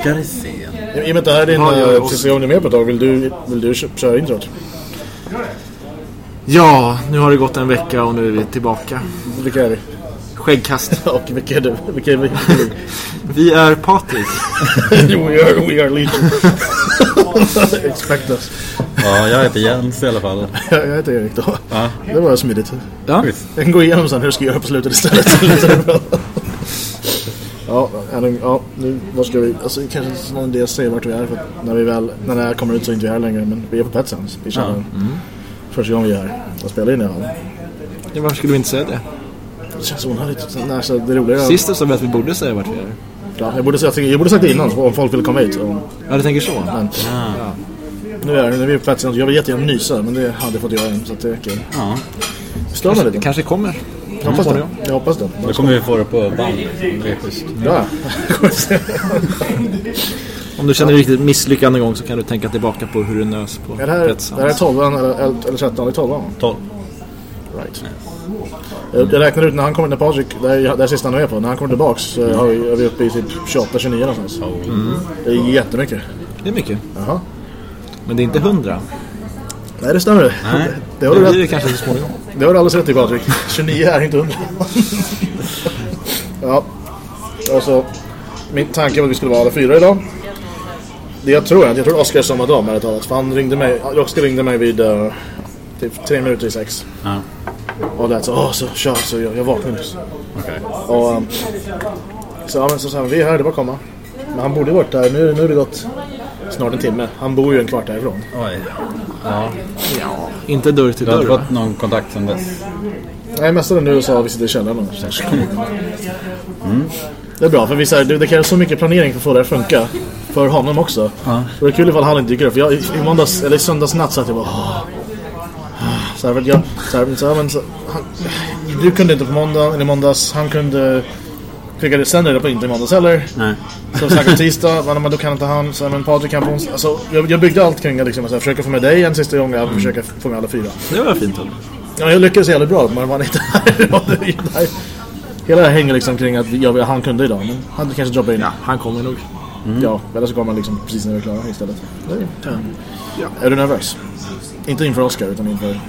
Ska vi se. I och med att det här är din Ja, sista gången du är med på ett tag, vill du, vill du kö- köra introt? Ja, nu har det gått en vecka och nu är vi tillbaka. Vilka är vi? Skäggkast. Och vilka är du? Vilka är vi? Vi är Patrik. we are, we are legion. Expect us. Ja, jag heter Jens i alla fall. Jag heter Erik då. Ja. Det var smidigt. Ja. Jag kan gå igenom sen hur jag ska göra på slutet istället. ja, ja, nu, var ska vi? Alltså, kanske inte någon idé att säga vart vi är. För att när, vi väl, när det här kommer ut så är inte vi här längre. Men vi är på Pet Sounds. Vi känner första gången vi är här och spelar in i alla fall. Ja, varför skulle vi inte säga det? Det känns onödigt. Nej, så det är roligare. Sist så vi att vi borde säga vart vi är. Ja, jag, borde, säga- jag borde sagt det innan om folk vill komma hit. Och, Ja, du tänker så? men, nu, är, nu är vi på Sounds. Jag vill jättegärna nysa men det hade jag fått göra än. Så att det är okej. Ja. Stör mig Det lite. kanske kommer. Jag hoppas det. Jag hoppas det. Då kommer vi få det på band. Det är schysst. Ja. Om du känner dig riktigt misslyckad någon gång så kan du tänka tillbaka på hur du nös på Är det här, det här är Sounds. 12 eller, eller 13? Det är 12 va? 12. Right. Jag, jag räknar ut när han kommer, när Patrik, det är, det är sista han är med på, när han kommer tillbaks så har vi, är vi uppe i typ 28-29 någonstans. Det är jättemycket. Det är mycket. Jaha. Men det är inte hundra. Nej det stämmer. Nej. Det har Det du blir det rätt. kanske så småningom. Det har du alldeles rätt i Patrik. 29 är inte 100. ja. Alltså, min tanke var att vi skulle vara alla fyra idag. Det jag tror är att jag tror Oskar somnade om ärligt talat. För han ringde mig, Oskar ringde mig vid uh, typ tre minuter i sex. Ja. Och lät så, åh så kör så jag, jag vaknade nyss. Okej. Och um, så, ja, men så sa han, vi är här, det var komma. Men han borde varit där, nu, nu har det gått snart en timme. Han bor ju en kvart därifrån. Oj. Ja. Ja, inte dörr till Du har dörr. inte va? fått någon kontakt sedan dess? Nej, mest av det nu sa vi sitter i källaren och så här, Det är bra, för vi, så här, det, det krävs så mycket planering för att få det att funka. För honom också. Ja. Och det är kul ifall han inte dyker upp. För jag, i, i måndags, eller i söndags natt så att jag bara... åh. Så här, jag, så här, så här, men så, han, du kunde inte på måndag, eller måndags. Han kunde... Skickade sen reda på inte i måndags heller. Nej. Så snackade tisdag, men, men då kan inte han. Så, men Patrik kan på onsdag. Alltså, jag, jag byggde allt kring att liksom, så här, försöka få med dig en sista gång. Jag försöker få med alla fyra. Det var fint. Eller? Ja, jag lyckades jävligt bra, men var inte här. Det- det Hela det här hänger liksom kring att jag, han kunde idag, men han kanske droppar in. Ja, han kommer nog. Ja, eller så kommer han liksom precis när vi är klara istället. Det är- Är du nervös? Inte inför Oscar, utan inför...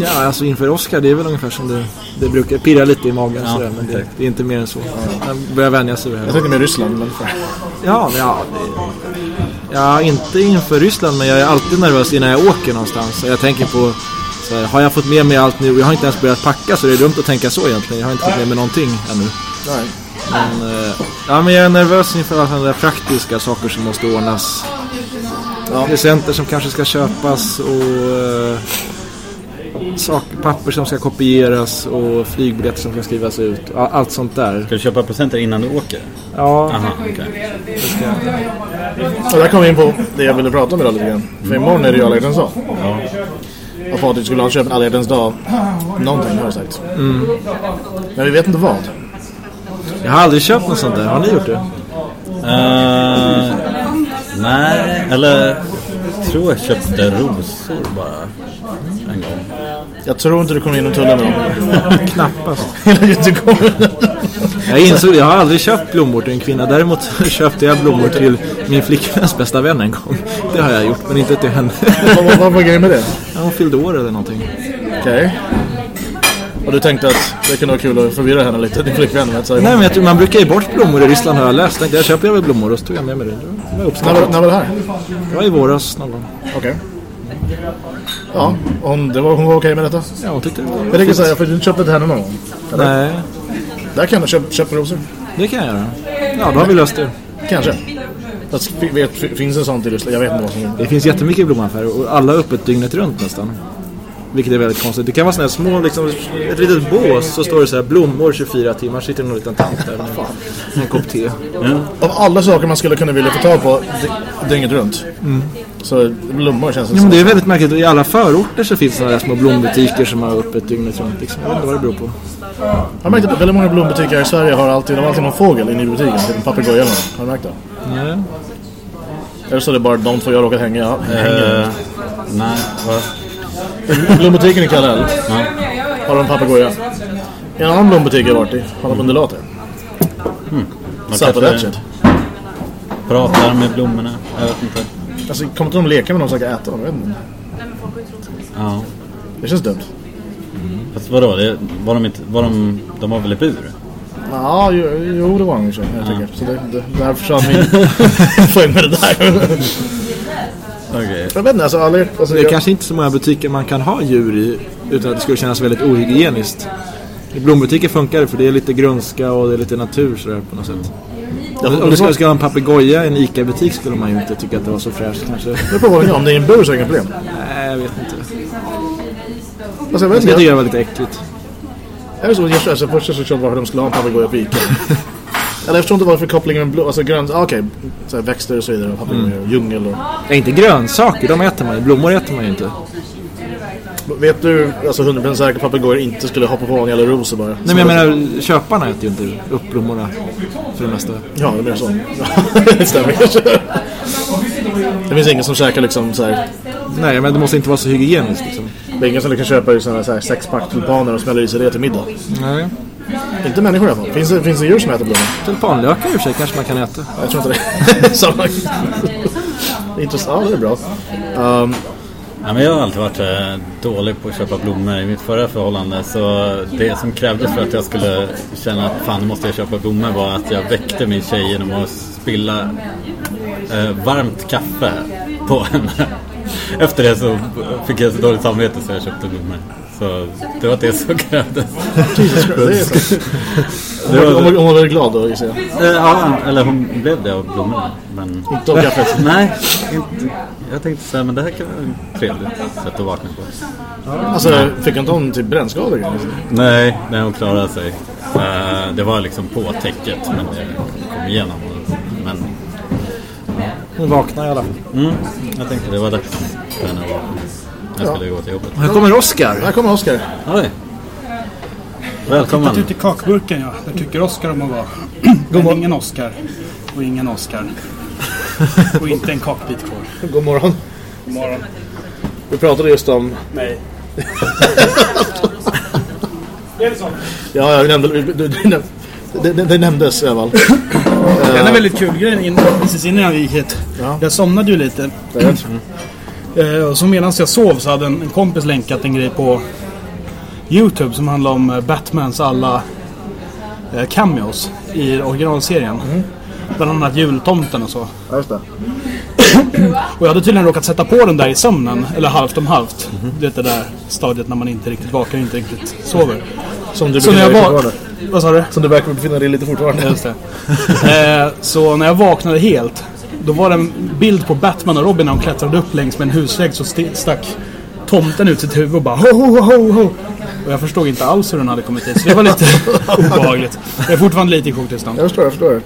Ja, alltså inför Oscar, det är väl ungefär som det, det brukar pirra lite i magen Ja, sådär, men det, det är inte mer än så. Man börjar vänja sig vid det Jag här. tänkte med Ryssland, men... Ja, men ja, det, ja, inte inför Ryssland, men jag är alltid nervös innan jag åker någonstans. Jag tänker på, här, har jag fått med mig allt nu? Jag har inte ens börjat packa, så det är dumt att tänka så egentligen. Jag har inte fått med mig någonting ännu. Nej. Men, eh, ja, men jag är nervös inför alla sådana där praktiska saker som måste ordnas. Ja. Presenter som kanske ska köpas och eh, sak, papper som ska kopieras och flygbiljetter som ska skrivas ut. a- Allt sånt där. Ska du köpa presenter innan du åker? Ja, Aha, okej. Och där kom vi in på det jag ville prata om idag lite grann. För imorgon är det ju alla hjärtans dag. Ja. Och Patrik skulle ha köpt alla hjärtans dag. Någonting har jag sagt. Men vi vet inte vad. Jag har aldrig köpt något sånt där. Har ni gjort det? Eh, nej, eller jag tror jag köpte rosor bara en gång. Jag tror inte du kommer genom tullen med dem. Knappast. Jag insåg jag har aldrig köpt blommor till en kvinna. Däremot köpte jag blommor till min flickväns bästa vän en gång. Det har jag gjort, men inte till henne. vad, vad, vad var grejen med det? Ja, Hon fyllde år eller någonting. Okej. Och du tänkte att det kunde vara kul att förvirra henne lite, din flickvän med Nej men jag tror man brukar ge bort blommor i Ryssland har jag läst. Tänkte jag köper jag väl blommor och så tog jag med mig det. Det var när, var, uppskattat. när var det här? Det var i våras någon gång. Okej. Ja, hon, det var, hon var okej med detta? Ja, hon tyckte det var Jag tänker säga, för du köpte till henne någon gång? Nej, Där kan du köpa, köpa rosor. det kan jag göra. Ja, då har vi löst det. Kanske. Fast, vet, fi- finns det sånt i Ryssland? Jag vet inte vad som Det finns jättemycket blommaffärer och alla är öppet dygnet runt nästan. Vilket är väldigt konstigt. Det kan vara sådana här små, liksom, ett litet bås så står det så här blommor 24 timmar. Sitter någon liten tant där med en kopp te. Av alla saker man skulle kunna vilja få tag på dy- dygnet runt Så blommor känns det Jo, men det är väldigt märkligt. I alla förorter så finns det sådana där små blombutiker som har öppet dygnet runt. Liksom. Jag vet inte vad det beror på. Jag har märkt att väldigt många blombutiker i Sverige har alltid, de har alltid någon fågel inne i butiken. Typ en papegoja eller. Har du märkt det? Ja. Eller så är det bara de två jag råkar hänga, hänga. Eh, nej, vad? Blombutiken i Kallhäll Ja. har de papegoja. En annan blombutik jag varit i har de undulater. Man Satt på kanske pratar med blommorna. Jag vet inte. Alltså kommer inte de leka med dem så jag kan äta dem? Jag vet inte. Ja. Det känns dumt. Fast vadå? Det, var de inte... Var de, de var väl i bur? Ja, jo, jo det var han ju jag tycker. Så det, det, där försvann min poäng med det där. Okej. jag vet inte, alltså aldrig... Alltså, Det är jag, kanske inte så många butiker man kan ha djur i utan att det skulle kännas väldigt ohygieniskt. I blombutiker funkar det för det är lite grönska och det är lite natur sådär på något sätt. Om om du ska, ska ha en papegoja i en ICA-butik skulle man ju inte tycka att det var så fräscht kanske. Det beror på om det är en bur så är det inga problem. Nej, jag vet inte. Alltså, jag vet Det inte. tycker Jag, jag var lite äckligt. jag jag alltså, först så förstår jag varför de skulle ha en papegoja på Ica. Eller jag förstår inte varför kopplingen med blå, alltså grönt, ah, okej, här växter och så vidare, och djungel och... Ja, inte grönsaker, de äter man ju. Blommor äter man ju inte. Vet du, alltså 100% säkert att papegojor inte skulle hoppa på en jävla ros bara... Nej men jag menar, köparna äter ju inte upp blommorna för det mesta. Ja, det blir så. det stämmer kanske. Det finns ingen som käkar liksom så här. Nej, men det måste inte vara så hygieniskt liksom. Det är ingen som kan köpa ju såna så här sexpack tulpaner och smäller i sig det till middag. Nej. Inte människor i alla fall. Finns det, finns det djur som äter blommor? Tulpanlökar i och för sig kanske man kan äta. Jag tror inte det. Samma. Intressant. Ja, det är bra. Um, Ja, men jag har alltid varit eh, dålig på att köpa blommor i mitt förra förhållande. Så det som krävdes för att jag skulle känna att fan nu måste jag köpa blommor var att jag väckte min tjej genom att spilla eh, varmt kaffe på henne. Efter det så fick jag så dåligt samvete så jag köpte blommor. Så det var det som krävdes. Är hon, var, hon, hon var väldigt glad då gissar jag. eh, ja, eller hon blev det av blommorna. Men Inte av kaffet. nej, inte, jag tänkte säga men det här kan vara ett trevligt sätt att vakna på. Alltså, fick inte hon typ brännskador? kanske? Nej, nej hon klarade sig. Eh, det var liksom på täcket men det kom igenom. Men Hon vaknar i alla fall. mm, jag tänkte det var dags för henne att vakna. Jag skulle gå till jobbet. Här kommer Oscar. Här kommer Oskar. Oj! Tittat Välkommen! ut i kakburken ja. Där tycker Oskar om att vara. Men ingen Oskar. Och ingen Oskar. Och inte en kakbit kvar. God morgon. God morgon. Vi pratade just om... Nej. är det så? Ja, jag nämnde... du- du- Det, det, det nämndes i alla fall. Det är en väldigt kul grej in, precis innan jag gick hit. Ja. Jag somnade ju lite. Jag vet. Eh, så medan jag sov så hade en, en kompis länkat en grej på Youtube som handlar om eh, Batmans alla eh, cameos i originalserien. Bland annat jultomten och så. Ja, just det. Och jag hade tydligen råkat sätta på den där i sömnen, eller halvt om halvt. Du vet det där stadiet när man inte riktigt vakar och inte riktigt sover. Som du befinner dig fortfarande. Vad sa du? Som du verkar befinna dig lite fortfarande. Just det. Eh, så när jag vaknade helt, då var det en bild på Batman och Robin när de klättrade upp längs med en husvägg så stack tomten ut sitt huvud och bara ho, ho, ho, ho. Och jag förstod inte alls hur den hade kommit dit, så det var lite obehagligt. Jag är fortfarande lite i chocktillstånd. Jag förstår, jag förstår.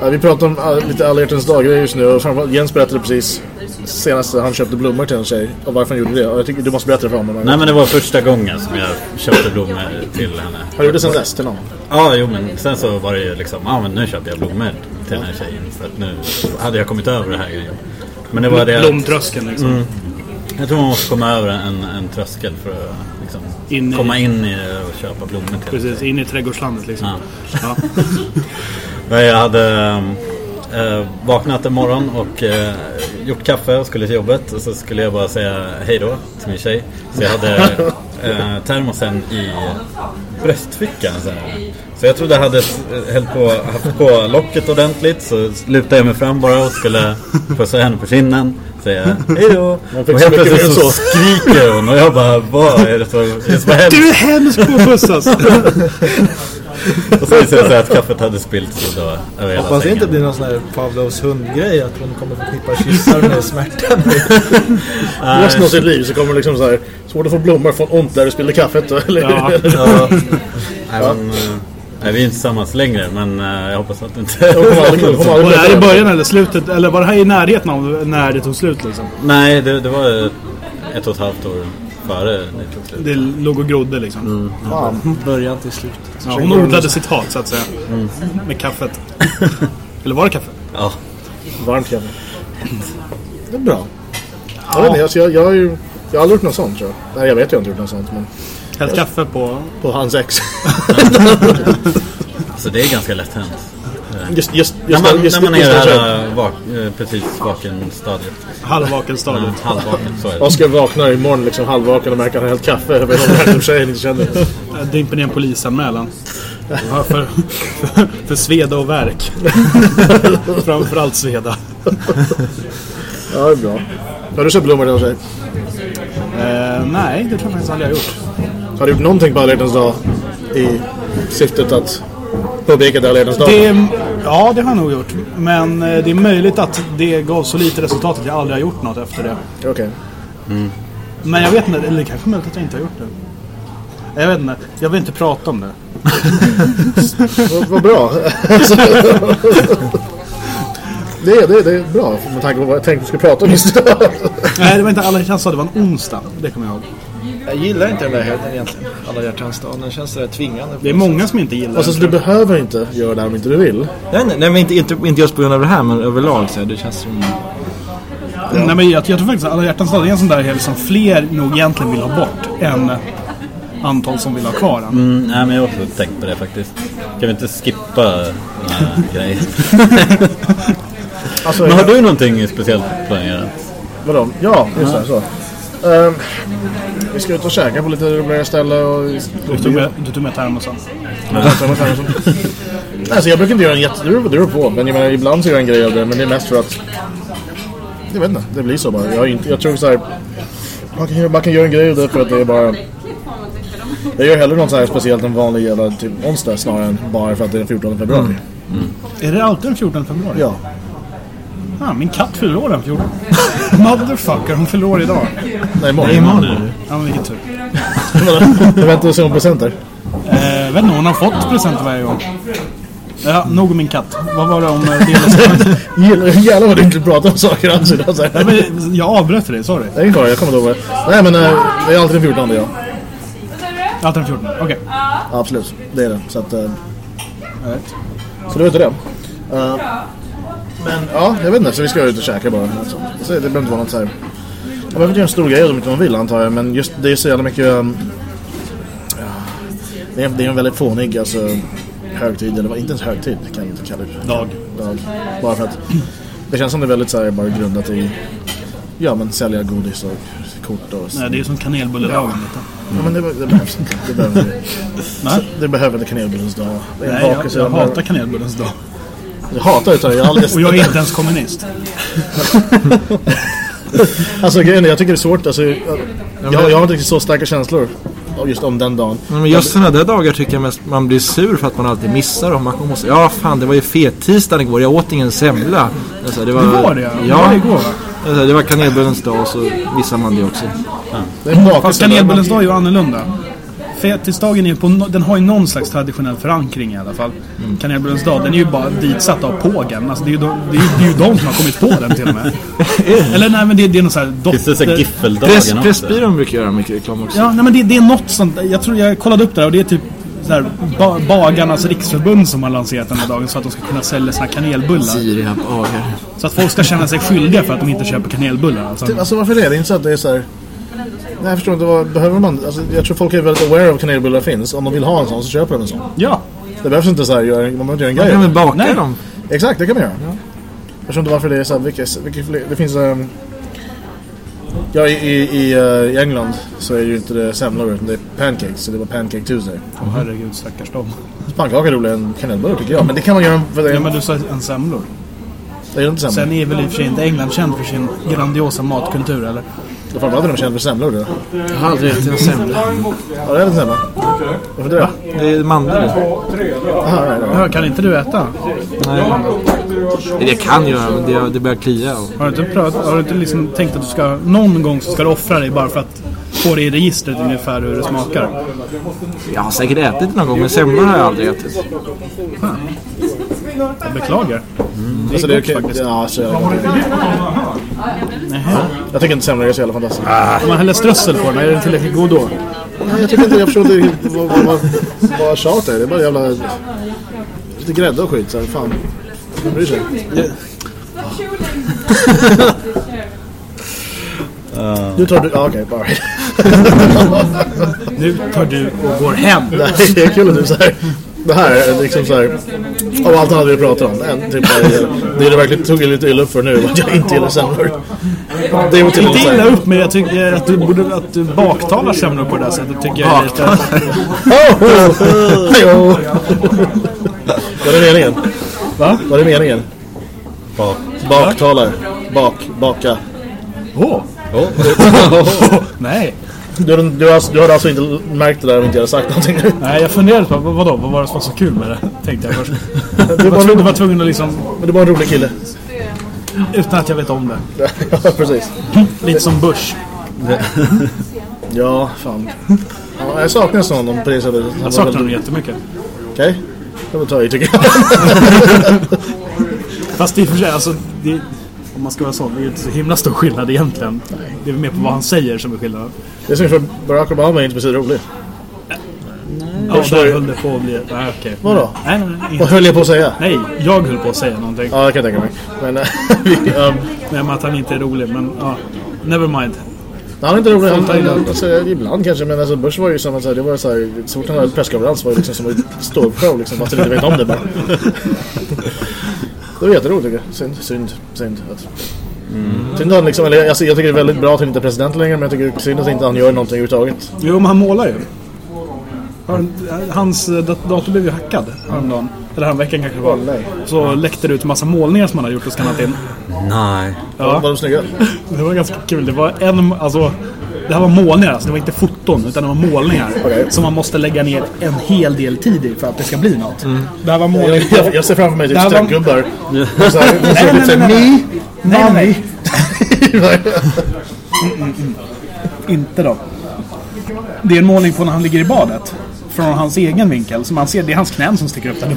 Ja, vi pratar om lite alla hjärtans dagar just nu och framförallt Jens berättade precis senast han köpte blommor till en tjej och varför han gjorde det. Och jag tycker du måste berätta det för honom. Nej men det var första gången som jag köpte blommor till henne. Har du gjort det sen dess till någon? Ja, jo men sen så var det ju liksom, ja men nu köper jag blommor till den här tjejen. För att nu hade jag kommit över det här grejen. Men det var det Blomtröskeln liksom. jag tror man måste komma över en, en tröskel för att liksom, In i- komma in i och köpa blommor till Precis, in i trädgårdslandet liksom. Ja. Ja. Men jag hade äh, vaknat en morgon och äh, gjort kaffe och skulle till jobbet. Och så skulle jag bara säga hej då till min tjej. Så jag hade äh, termosen i bröstfickan. Så, här. så jag trodde jag hade hällt på, haft på locket ordentligt. Så lutade jag mig fram bara och skulle pussa henne på kinden. Säga hej då. Och helt plötsligt så så. skriker hon och jag bara vad är det som, är det som hänt? Du är hemsk på att pussas! Och så visade det sig att kaffet hade spillts över hela Hoppas det sängen. inte blir någon sån här Pavlovs hundgrej att hon kommer förknippa kyssar med smärtan. Resten av sitt liv så kommer det liksom så här svårt att få blommor från ont där du spillde kaffet. Eller? Ja. Ja. Nej, men, eh, Nej, vi är inte tillsammans längre men eh, jag hoppas att det inte... Var det här i början eller slutet? Eller var det här i närheten av när det tog slut liksom? Nej, det, det var ett och ett halvt år före det låg och grodde liksom. Fan. Början till slut. Ja, hon odlade sitt hat så att säga. Med kaffet. eller var det kaffe? Ja. Varmt kaffe. Det är bra. Jag, vet inte, alltså, jag, jag, har ju, jag har aldrig gjort något sånt tror jag. Nej, jag vet jag har inte gjort något sånt. Men Hällt kaffe på... på hans ex. Så det är ganska lätt hänt. Just, just, När just, man, just, när man är just, det just, här vak, eh, precis vaken-stadiet. Halvvaken stadiet. Mm, Halvvaken, så är det. Oskar vaknar imorgon liksom halvvaken och märker att han har hällt kaffe över någon random tjej inte känner. Dimper ner en polisanmälan. Ja, för, för, för sveda och verk. Framförallt sveda. Ja, det är bra. Har du sett blommor till någon? Eh, nej, det tror jag faktiskt aldrig jag har gjort. Har du gjort någonting på alla dag i syftet att påpeka att det dag? Det, ja, det har jag nog gjort. Men eh, det är möjligt att det gav så lite resultat att jag aldrig har gjort något efter det. Okej. Men jag vet inte, eller det kanske är möjligt att jag inte har gjort det. Jag vet inte, jag vill inte prata om det. Vad, bra. det, är, det, är, det är bra med tanke på vad jag tänkte vi skulle prata om just. Nej, det var inte alla dag, det var en onsdag. Det kommer jag ihåg. Jag gillar inte den där helgen egentligen. Alla hjärtans dag. Den känns sådär tvingande. Det är många som inte gillar Alltså, den, så du jag. behöver inte göra det här om inte du vill. Nej, nej, nej men inte, inte, inte just på grund av det här men överlag så här, det känns som... Nej, men jag, jag tror faktiskt att alla hjärtans dag är en sån där helg som fler nog egentligen vill ha bort än antal som vill ha kvar den. Mm, nej, men jag har också tänkt på det faktiskt. Kan vi inte skippa den här grejen? Alltså, Men har du någonting speciellt planerat? Vadå? Ja, just det. Så. Ehm, vi ska ut och käka på lite roligare ställe och... Du tog med, du tog med termosen. Alltså jag brukar inte göra en jätte... Det beror- det på. Men jag menar, ibland så gör jag en grej av det. Men det är mest för att... Jag vet inte. Det blir så bara. Jag, inte, jag tror så här... Man kan, göra- man kan göra en grej av det för att det är bara... Jag gör hellre något så här speciellt en vanlig jävla typ onsdag snarare än bara för att det är den 14 februari. Är det alltid den 14 februari? Ja. Ah, min katt fyller år den 14. Motherfucker, hon fyller år idag. Nej, imorgon. imorgon. Ja, men vilken tur. Jag väntar och ser om presenter. Eh, vet inte, hon har fått presenter varje gång. Ja, nog om min katt. Vad var det om eh, delens... Jävlar vad du inte pratar om saker alls idag. Nej, men jag avbröt dig, sorry. Det är fara, jag kommer inte ihåg Nej men eh, det är alltid den 14 ja. Alltid den 14, okej. Absolut, det är det. Så att... Alright. så du vet det. Uh, men ja, jag vet inte. Så vi ska ut och käka bara. Alltså, så det behöver inte vara något så här... Man behöver inte göra en stor grej om inte man vill antar jag. Men just det är så jävla mycket... Um, ja, det, är, det är en väldigt fånig alltså, högtid. Eller inte ens högtid kan jag inte kalla det. Dag. dag. Bara för att det känns som det är väldigt så här, bara grundat i ja men sälja godis och kort och Nej, det är som kanelbulledagen lite. ja, men det, det behövs inte. Det behöver, inte. Det behöver kanelbullens dag. Det Nej jag, jag med- hatar kanelbullens dag. Jag hatar det. Jag har aldrig... Och jag är inte ens kommunist. Alltså grejen är, jag tycker det är svårt. Alltså, jag, jag, jag har inte riktigt så starka känslor just om den dagen. Men just sådana där dagar tycker jag mest man blir sur för att man alltid missar dem. Man måste, ja fan det var ju fet-tisdagen igår, jag åt ingen semla. Alltså, det, var, Det var det ja. Det Ja, var igår alltså, det var kanelbullens dag och så missar man det också. Det är. Fast kanelbullens dag är ju annorlunda. Fetisdagen är på, den har ju någon slags traditionell förankring i alla fall. Kanelbullens dag, den är ju bara ditsatt av pågen. Alltså det är ju de, det är, ju- det är ju de som har kommit på den till och med. Eller nej men det, det är någon sån här Finns det så här dotter... giffeldagen Press, också? Pressbyrån brukar göra mycket reklam också. Ja, nej men det, det är något sånt. Jag tror jag kollade upp det där och det är typ så här, ba, Bagarnas riksförbund som har lanserat den här dagen så att de ska kunna sälja sina kanelbullar. Sirap, agar. Så att folk ska känna sig skyldiga för att de inte köper kanelbullar. Alltså. Alltså varför det? Det är inte så att det är så här... Nej, jag förstår inte. Vad behöver man? Alltså, jag tror folk är väldigt aware av kanelbullar finns. Om de vill ha en sån så köper de en sån. Ja, Det behövs inte så här, man behöver inte göra en Man grej. kan av väl baka Nej. dem? Exakt, det kan man göra. Jag förstår inte varför det är så här, vilka, vilka det finns... Um, ja, i, i, i, uh, i England så är det ju inte det semlor utan det är pancakes. Så det var pancake Tuesday. Åh herregud stackars dem. Pannkaka är roligare än kanelbullar tycker jag. Men det kan man göra för det. Ja men du sa en semlor. det är inte semlor. Sen är väl i och för sig inte England känd för sin grandiosa matkultur eller? Det är framförallt är de kända för semlor. Det. Jag har aldrig ätit en semla. Ja, det är lite semla. Varför det? Det är mandel. Aha, nej, kan inte du äta? Nej. Det kan jag men det, det börjar klia. Och... Har du inte, prövat, har du inte liksom tänkt att du ska någon gång så ska du offra dig bara för att får i registret ungefär hur det smakar. Jag har säkert ätit det någon gång men semlor har jag aldrig ätit. Jag beklagar. Mm. Alltså, det är okej. faktiskt. Ja, så jag tycker inte semlor är så jävla fantastiskt. Om man häller strössel på den, är den tillräckligt god då? Nej, jag tycker inte, jag förstår inte vad, vad, vad, vad tjat är. Det är bara jävla... Lite grädde och skit. Så här, fan. Vem bryr sig? Nu tar du... Ja, okej. bara. Nu tar du och går hem. Nej, det är kul att du säger det här är liksom så här av allt annat vi pratar om en, typ, det, det är det verkligen tog jag lite illa upp för nu att jag inte gillar semlor det och Inte med illa här- upp, men jag tycker att du borde att du baktalar semlor på det där sättet. Tycker jag är lite... Oh, oh. Var det meningen? Va? Var det meningen? Bak. Baktalar Bak, baka Åh! Oh. du, Nej. Du, du, har, du har alltså inte märkt det där om inte hade sagt någonting Nej, jag funderade på vad, vadå, vad var det som var så kul med det? Tänkte jag först. Du var, tvungen, var, var tvungen att liksom, men du var en rolig kille utan att jag vet om det. Ja, precis Lite som Bush. Ja, fan ja, Jag saknar nästan honom på det sättet var Jag saknar honom väldigt- jättemycket. Okej, det får ta i tycker jag Fast i och för sig, alltså, det, om man ska vara sån, det är ju inte så himla stor skillnad egentligen. Det är mer på vad han säger som är skillnaden. Det är synd för Barack Obama är inte speciellt rolig Ja, Bush var där höll det på att bli... Nej, okej. Vadå? Nej, nej, nej. Vad höll jag på att säga? Nej, jag höll på att säga någonting. Ja, det kan jag tänka mig Men vi, um, Men att han inte är rolig, men ja. Never mind. han är inte rolig han, han, alltså, Ibland kanske Men alltså Bush var ju som att säga, Det var så här Så fort han hade presskonferens var det liksom som ett ståuppshow liksom, Fast han inte vet om det bara Det var jätteroligt tycker jag Synd, synd, synd att, Synd att han liksom, eller, alltså, jag tycker det är väldigt bra att han inte är president längre Men jag tycker synd att inte han gör någonting överhuvudtaget Jo, men han målar ju. Han- Hans eh, dat- dator blev ju hackad häromdagen. Eller häromveckan kanske det var. Så läckte det ut en massa målningar som han hade gjort och skannat in. Nej. Ja. Var de snygga? Det var ganska kul. Det var en, alltså... Det här var målningar, alltså det var inte foton utan det var målningar. Okej. Som man måste lägga ner en hel del tid i för att det ska bli något. Det här var målningar Jag, jag, ser framför mig typ var- stödgubbar här, Nej, nej, nej, nej, nej. Nej, nej, nej. Inte då. Det är en målning på när han ligger i badet. Från hans egen vinkel. Så man ser, det är hans knän som sticker upp där.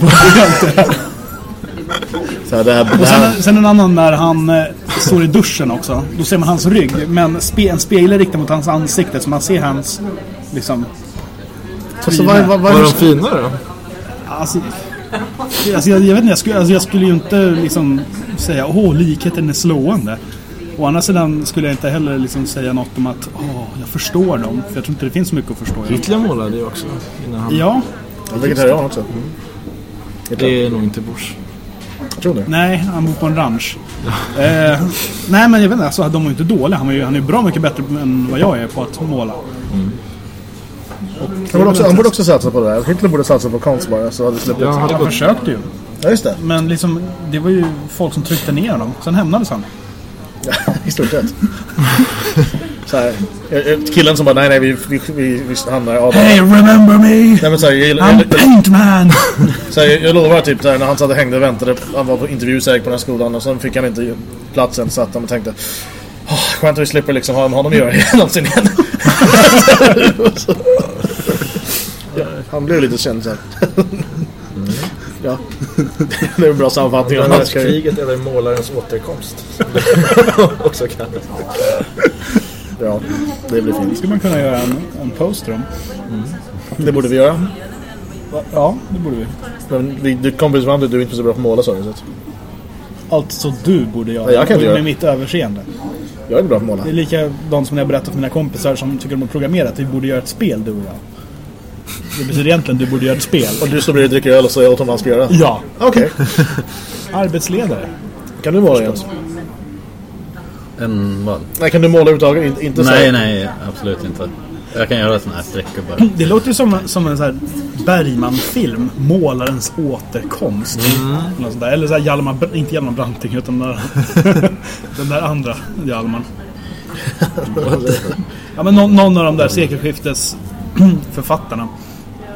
Så det här, Och sen, sen en annan när han eh, står i duschen också. Då ser man hans rygg. Men spe, en spegel är riktad mot hans ansikte. Så man ser hans... Liksom... alltså, vad, vad, vad, Var de fina då? Alltså, alltså jag, jag vet inte, jag skulle, alltså jag skulle ju inte liksom säga åh likheten är slående. Å andra sidan skulle jag inte heller liksom säga något om att åh, jag förstår dem. För jag tror inte det finns så mycket att förstå. Hitler målade ju också innan han... Ja, Han är vegetarian också. Det är nog inte Bush. Jag tror det. nej, han bor på en ranch. eh, nej, men jag vet inte, alltså, de var ju inte dåliga. Han, var ju, han är ju bra mycket bättre än vad jag är på att måla. Han borde, också, han borde också satsa på det här. Hitler borde satsa på konst bara. Så hade släppt hade Han gått... försökte ju. Ja, just det. Men liksom, det var ju folk som tryckte ner honom. Sen hämnades han. I stort sett. Så här, killen som bara, nej nej, vi, vi, vi, vi han är Adam. Hey, remember me! Nej men så här, jag, I'm jag, Paintman! så här, jag, jag lovar typ så här, när han satt och hängde och väntade. Han var på intervjusäg på den här skolan och så fick han inte platsen. Så att han tänkte, oh, skönt att vi slipper liksom ha med honom att göra någonsin igen. ja, han blev lite känd sen. ja, det är en bra sammanfattning av hans karriär. Kriget eller målarens återkomst. också kallat. Ja, det blir fint. skulle man kunna göra en, en poster om. Det borde vi göra. Ja, det borde vi. Men vi, du kom precis fram till att du inte är så bra på att måla sa du. Alltså du borde göra. Nej, jag kan inte med göra. mitt överseende. jag är inte bra på att måla. Det är likadant som när jag berättar för mina kompisar som tycker om att programmera att vi borde göra ett spel du och jag. Det betyder egentligen du borde göra ett spel. Och du står bredvid och dricker öl och säger åt honom vad han ska göra. Ja. Okej. Arbetsledare. Kan du måla Jens? En vad? Nej, kan du måla överhuvudtaget? Inte, inte så Nej, här- nej, absolut inte. Jag kan göra såna här streckgubbar. Det låter ju som, som en så här Bergman-film. Målarens återkomst. Där. Eller så här Hjalmar, inte Hjalmar Branting utan den där, den där andra Hjalmar. Ja, men någon, någon av de där sekelskiftes författarna.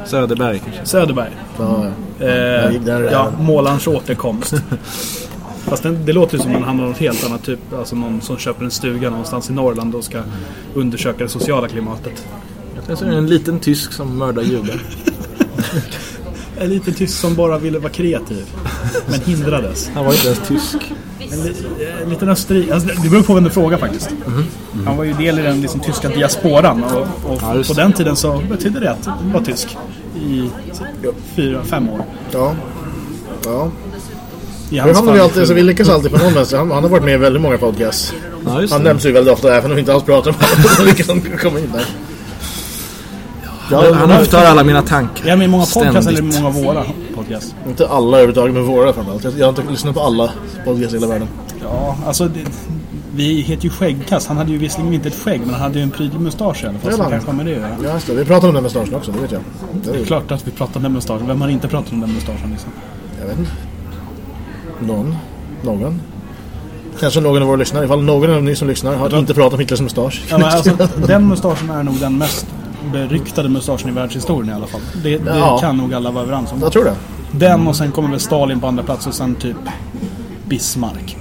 Söderberg kanske. Söderberg. Ja, ja. Eh, ja, målarens återkomst. Fast det, det låter ju som att den handlar om något helt annat. Typ, alltså någon som köper en stuga någonstans i Norrland och ska undersöka det sociala klimatet. Är det en liten tysk som mördar judar. En liten tysk som bara ville vara kreativ. Men hindrades. Han var inte ens tysk. En, li, en liten österrike. Alltså, det beror på vem du frågar faktiskt. Han var ju del i den liksom, tyska diasporan. Och, och Ja, på den tiden så betydde det att vara tysk. I fyra, fem år. Ja. Ja. I hans han, fall alltid, alltså, vi lyckas alltid på någon vänster. Han, han har varit med i väldigt många podcasts. Ja, Han det. nämns ju väldigt ofta även om vi inte alls pratar om honom. Så lyckas han komma in där. Han, han upptar alla mina tankar. Med i många podcasts eller Ständigt. i många av våra podcasts? Inte alla överhuvudtaget, men våra framförallt. Jag, jag har inte lyssnat på alla podcasts i hela världen. Ja, alltså det, vi heter ju skäggkast. Han hade ju visserligen inte ett skägg, men han hade ju en prydlig mustasch i alla fall. Ja, kanske med det. Ja, just det. Vi pratade om den mustaschen också, det vet jag. Det Det är, är klart att vi pratar om den mustaschen. Vem har inte pratat om den mustaschen liksom? jag vet inte. Någon. Någon. Kanske någon av våra lyssnare. Ifall någon av ni som lyssnar har inte pratat om Hitlers mustasch. Ja, men alltså, den mustaschen är nog den mest beryktade mustaschen i världshistorien i alla fall. Det, det Ja. kan nog alla vara överens om. Jag tror det. Den och sen kommer väl Stalin på andra plats och sen typ Bismarck.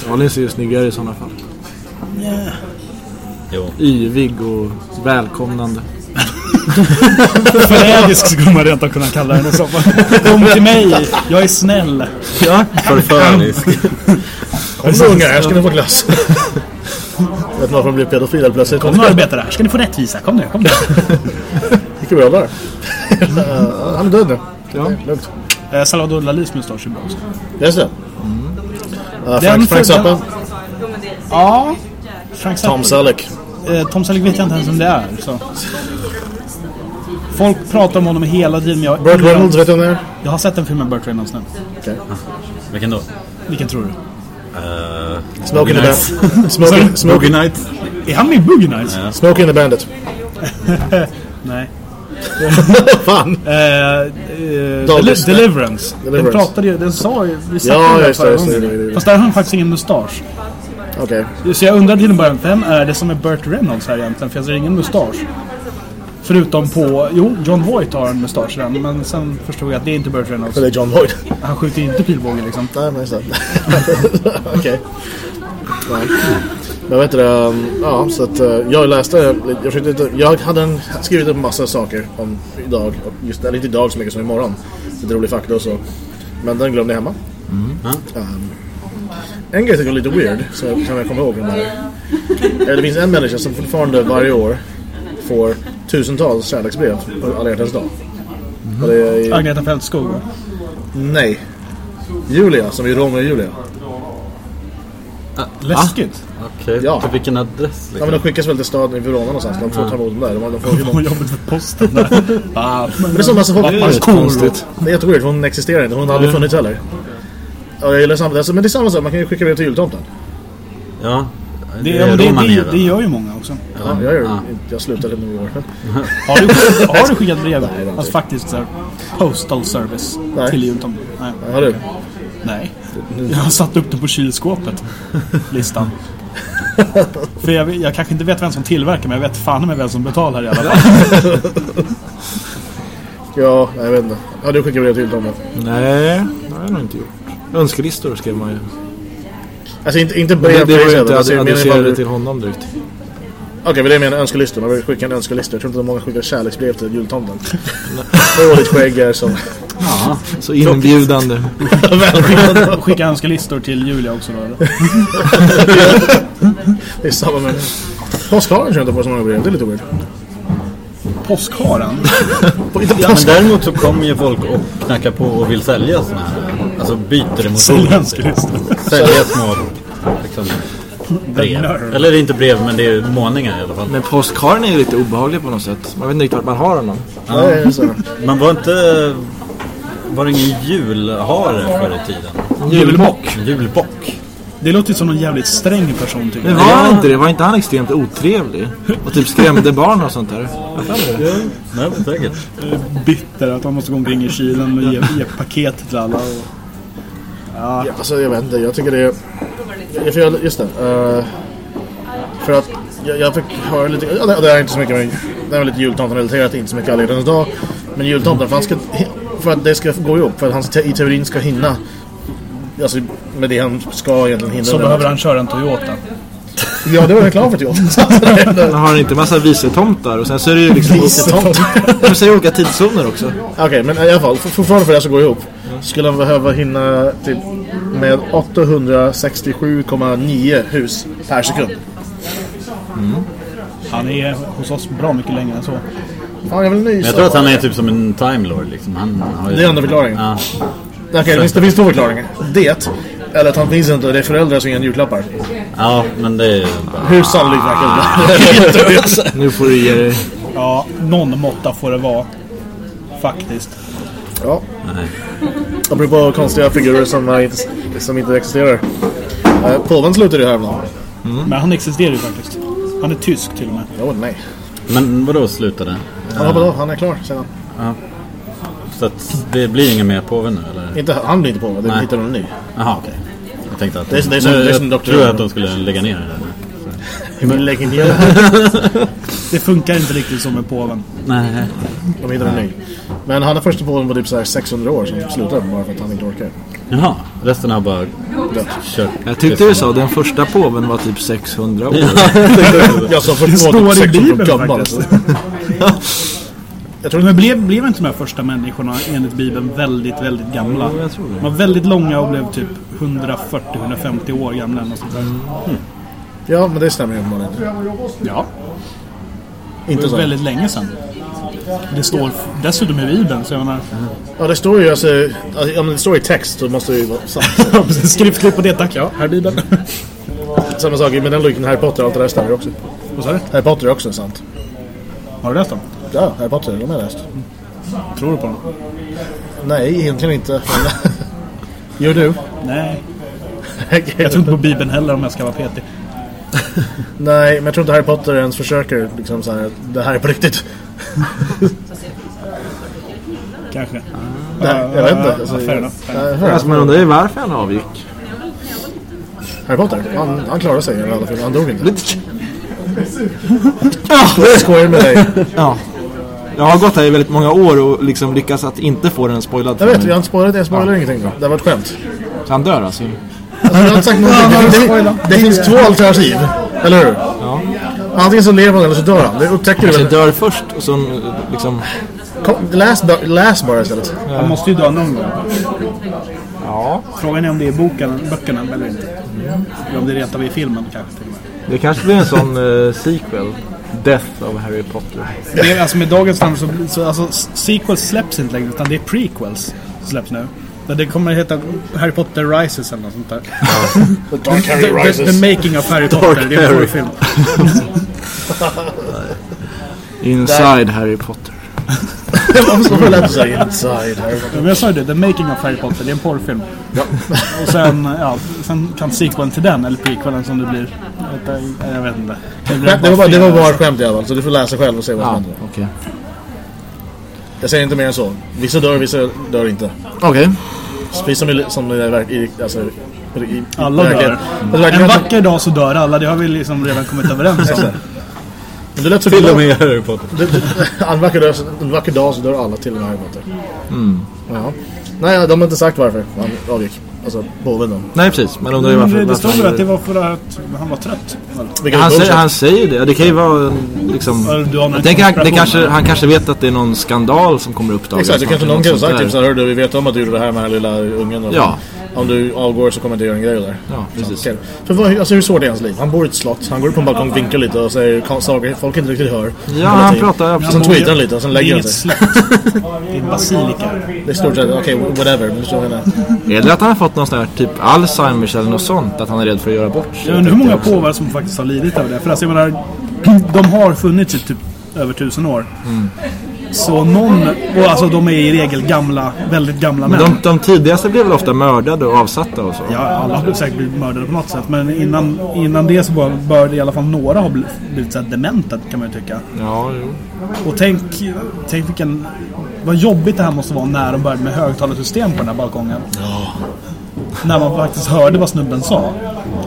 Stalin ser ju snyggare i sådana fall. Jo. Yvig och välkomnande. Förrädisk skulle man rent av kunna kalla den så. Kom till mig, jag är snäll. Ja, Förförisk. Kom nu ungar, här ska ni få glass. Vet ni varför de blir pedofila plötsligt? Kom nu arbetare, här ska ni få rättvisa. Kom nu, kom nu. Gick det bra där? Han är död nu. Ja. Lugnt. Eh, Salvador Dalis mustasch är bra också. Just det. Uh, Den Frank, Frank Zappa. Ja. Frank Zappa. Tom Selleck. Eh, Tom Selleck vet jag inte ens vem det är. Så. Folk pratar om honom hela tiden. Jag, Burt Reynolds, vet du vem det är? jag har sett en film med Burt Reynolds nu. Okej. Vilken då? Vilken tror du? Uh, Smoking the Bandit. Smoking, smoking, Nights. Är han med i Boogie Nights? smoking the Bandit. Nej. Fan. Eh, eh, Dallas, Deli- Deliverance. Den Deliverance. pratade ju, den sa ju, vi satt Ja, just det, just det. Fast där har han faktiskt ingen mustasch. Okej. Så jag undrade till en början, vem är det som är Burt Reynolds här egentligen? För jag ser ingen mustasch. Förutom på, jo, John Voight har en mustasch redan, men sen förstod jag att det är inte Burt Reynolds. Så det är John Boyd. Han skjuter inte pilbåge liksom. Nej, men just det. Okej. Nej. Men vet du um, ja, så att uh, jag läste, jag, försökte, inte- jag hade en, skrivit upp massa saker om idag, och just, eller inte idag så mycket som imorgon. Lite rolig fakta och så. Men den glömde jag hemma. Um, en grej som är lite weird, jag kan jag komma ihåg. Den här. Eh, Det finns en människa som fortfarande varje år får tusentals kärleksbrev på alla hjärtans dag. Och det är Agneta Fältskog nej. Julia, som är Romeo och Julia. Läskigt. Okej, Ja. till vilken adress? Ja, Liksom? men de skickas väl till staden i Verona någonstans. De får ta emot dem där. De, de får, de, jobbigt för posten där. ah, men det är så massa folk. Det är konstigt. Det är jätteweird, hon existerar inte. Hon har aldrig funnits heller. Ja, jag gillar samma, alltså, men det är samma sak. Man kan ju skicka brev till jultomten. Ja. Det, det, det, det gör ju många också. Ja, jag, gör, Ja. jag slutade nu i år. Har du, har du skickat brev? Nej, det alltså faktiskt så här, postal service Nej. till jultomten? Nej. har du? Nej. Jag har satt upp den på kylskåpet. Listan. För jag, jag kanske inte vet vem som tillverkar men jag vet fan med vem som betalar i alla fall. Ja, nej, jag vet inte. Har du skickat brev till jultomten? Nej, det har jag nog inte gjort. Önskelistor skrev man ju. Alltså inte, inte brev det, det var ju till inte alltså, adresserade du- till honom direkt. Okej, men det menar önskelistor. Man vill skicka en önskelista. Jag tror inte att många skickar kärleksbrev till jultomten. Åh, ditt skägg är så... Ja. Så inbjudande. Skicka önskelistor till Julia också då. Det är samma med... Påskharen tror jag inte får så många brev. Det är lite weird. Påskharen? Ja, men däremot så kommer ju folk och knackar på och vill sälja såna här. Alltså byter det mot Sälja ord. önskelistor. Sälja små liksom, brev. Eller det är inte brev men det är målningar i alla fall. Men påskharen är ju lite obehaglig på något sätt. Man vet inte riktigt vart man har honom. Ja, det är så. Man var inte... Var det ingen julhare förr i tiden? Julbock. Julbock. Det låter ju som någon jävligt sträng person tycker Men jag. var han inte det? Var inte han extremt otrevlig? Och typ skrämde barn och sånt där? Nej men säkert. Bitter att han måste gå omkring i kylen och ge, ge paket till alla. Och... Ja, Ja, alltså jag vet inte, jag tycker det är... Jag, för jag, just det. eh, för att jag, jag fick höra lite... Ja, det, det är inte så mycket med... Det är väl lite jultomten relaterat, inte så mycket alla dag. Men jultomten, för, han ska, för att det ska gå ihop, för att han te- i teorin ska hinna alltså, med det han ska egentligen hindra Så den. behöver han köra en Toyota. Ja, det var reklam för Toyota. Han har inte massa vicetomtar och sen så är det ju liksom... Men så är det olika tidszoner också. Okej, men i alla fall, for- fortfarande för det här ska gå ihop. Skulle han behöva hinna typ med 867,9 hus per sekund. Han är hos oss bra mycket längre än så. Fan, jag vill nysa. Jag tror att han är typ som en Time Lord liksom. Han har ju... Det är enda förklaringen. Ja. Okej, det, finns, det finns två förklaringar. Det, eller att han finns inte och det är föräldrar som ger en julklappar. ja, men det är. Hur sannolikt verkar det? Nu får du ge dig... Ja, någon måtta får det vara. Faktiskt. Ja. Nej. Apropå konstiga figurer som, inte, som inte existerar. Eh, Påven slutade ju häromdagen. Men han existerar ju faktiskt. Han är tysk till och med. Jo, nej. Men vadå slutade? Ja, vadå? Han är klar sedan. Så att det blir ingen mer påve nu eller? Inte, han blir inte påve, det hittar någon ny. Jaha okej. Jag tänkte att... Det är- det är som- nu, det är som jag tror att de skulle lägga ner det där lägger ner Det funkar inte riktigt som med påven. Nej. De hittar en ny. Men han är första påven på typ så här 600 år som slutade bara för att han inte orkar. Jaha, resten har bara Dött. kört. Jag tyckte du sa den första påven var typ 600 år. Jag sa för Det står i 600 Bibeln gammal. Jag tror Men blev, blev inte de här första människorna enligt Bibeln väldigt, väldigt gamla? jag tror det. De var väldigt långa och blev typ 140-150 år gamla. något sånt där. Ja, men det stämmer ju uppenbarligen. Ja, det Inte var så. väldigt länge sedan. Det står dessutom i Bibeln, så jag menar... Ja, det står ju alltså... alltså om det står i text så måste det ju vara sant. Skriftklipp på det, tack. Ja, här är Bibeln. Samma sak med den logiken Harry Potter och allt det där stämmer också. Vad sa du? Harry Potter är också sant. Har du läst dem? Ja, Harry Potter, de har jag läst. Tror du på dem? Nej, egentligen inte. Men- Gör du? Nej. Jag tror inte på Bibeln heller om jag ska vara petig. Nej, men jag tror inte Harry Potter ens försöker liksom så här, det här är på riktigt. Kanske. Här, jag vet inte. Alltså, fair enough, fair enough. Nej, Alltså, man undrar ju varför han avgick. Harry Potter, han, han klarade sig i alla fall. Han dog inte. Jag skojar med dig. Ja. Jag har gått här i väldigt många år och liksom lyckats att inte få den spoilad Jag vet, jag har inte spoilat, jag spoilar ingenting då. Det var ett skämt. Så han dör alltså. Alltså, jag har inte sagt någonting. Det, det, det finns två alternativ. Eller hur? Ja. Antingen så lever han eller så dör han. Det upptäcker du Kanske väl? dör först och så liksom... Kom, Läs, läs bara istället. Han måste ju dö någon gång. Ja. Frågan är om det är boken, böckerna eller inte. Eller om det rent av är i filmen kanske till och med. Det kanske blir en sån eh, sequel. Death of Harry Potter. Det är, alltså med dagens standard så, så alltså, sequels släpps inte längre utan det är prequels släpps nu. Så Det kommer heta Harry Potter Rises eller något sånt där. Dark The, the, the Making of Harry Potter, det är en Harry. porrfilm. Inside Harry Potter. Varför lät du såhär inside Harry Potter? Men jag sa ju det, The Making of Harry Potter, det är en porrfilm. Och sen, ja, sen kan sequeln till den, eller prequelen som det blir. Jag, jag vet inte. Det var, bara, det var bara ett skämt i alla fall, så du får läsa själv och se vad som Ja, händer. okej. Jag säger inte mer än så. Vissa dör, vissa dör inte. Okej. Precis som i, som i, verk- i, alltså, i, i Alla verkligen- dör. Alltså, En vacker dag så dör alla, det har vi liksom redan kommit överens om. Men det lät så Till och med Harry Potter. Det- det- En vacker, dag, en vacker dag så dör alla till och med Harry Potter. Mm. Ja. Nej, de har inte sagt varför han avgick. Alltså, påven då. Nej precis, men undrar varför... det, står väl att det var för att han var trött. Vilket han, säger, han säger det. Det kan ju vara en, liksom... Ja, Jag tänker han, det kanske, han kanske vet att det är någon skandal som kommer uppdagas. Exakt, det kanske någon kan ha sagt typ sånt såhär, hörru du, vi vet om att du gjorde det här med den här lilla ungen. Och Ja. Om du avgår så kommer inte göra en grej där. Ja, precis. Okej. För vad, alltså hur svårt är hans liv? Han bor i ett slott, han går upp på en balkong, vinkar lite och säger saker folk inte riktigt hör. Ja, han pratar absolut. Sen tweetar han lite och sen Det lägger han sig. Det är en basilika. Det är stort sett, okej, whatever. Jag menar. Eller att han har fått någon sån här typ Alzheimers eller något sånt. Att han är rädd för att göra bort sig. Jag undrar hur många påvar som faktiskt har lidit av det. För alltså, jag menar, de har funnits i typ över tusen år. Så någon, och alltså de är i regel gamla, väldigt gamla män. De, de tidigaste blev väl ofta mördade och avsatta och så. Ja, alla har säkert blivit mördade på något sätt. Men innan, innan det så bör, bör i alla fall några ha blivit, blivit så här dementa kan man ju tycka. Ja, jo. Och tänk, tänk vilken... Vad jobbigt det här måste vara när de började med högtalarsystem på den här balkongen. När man faktiskt hörde vad snubben sa.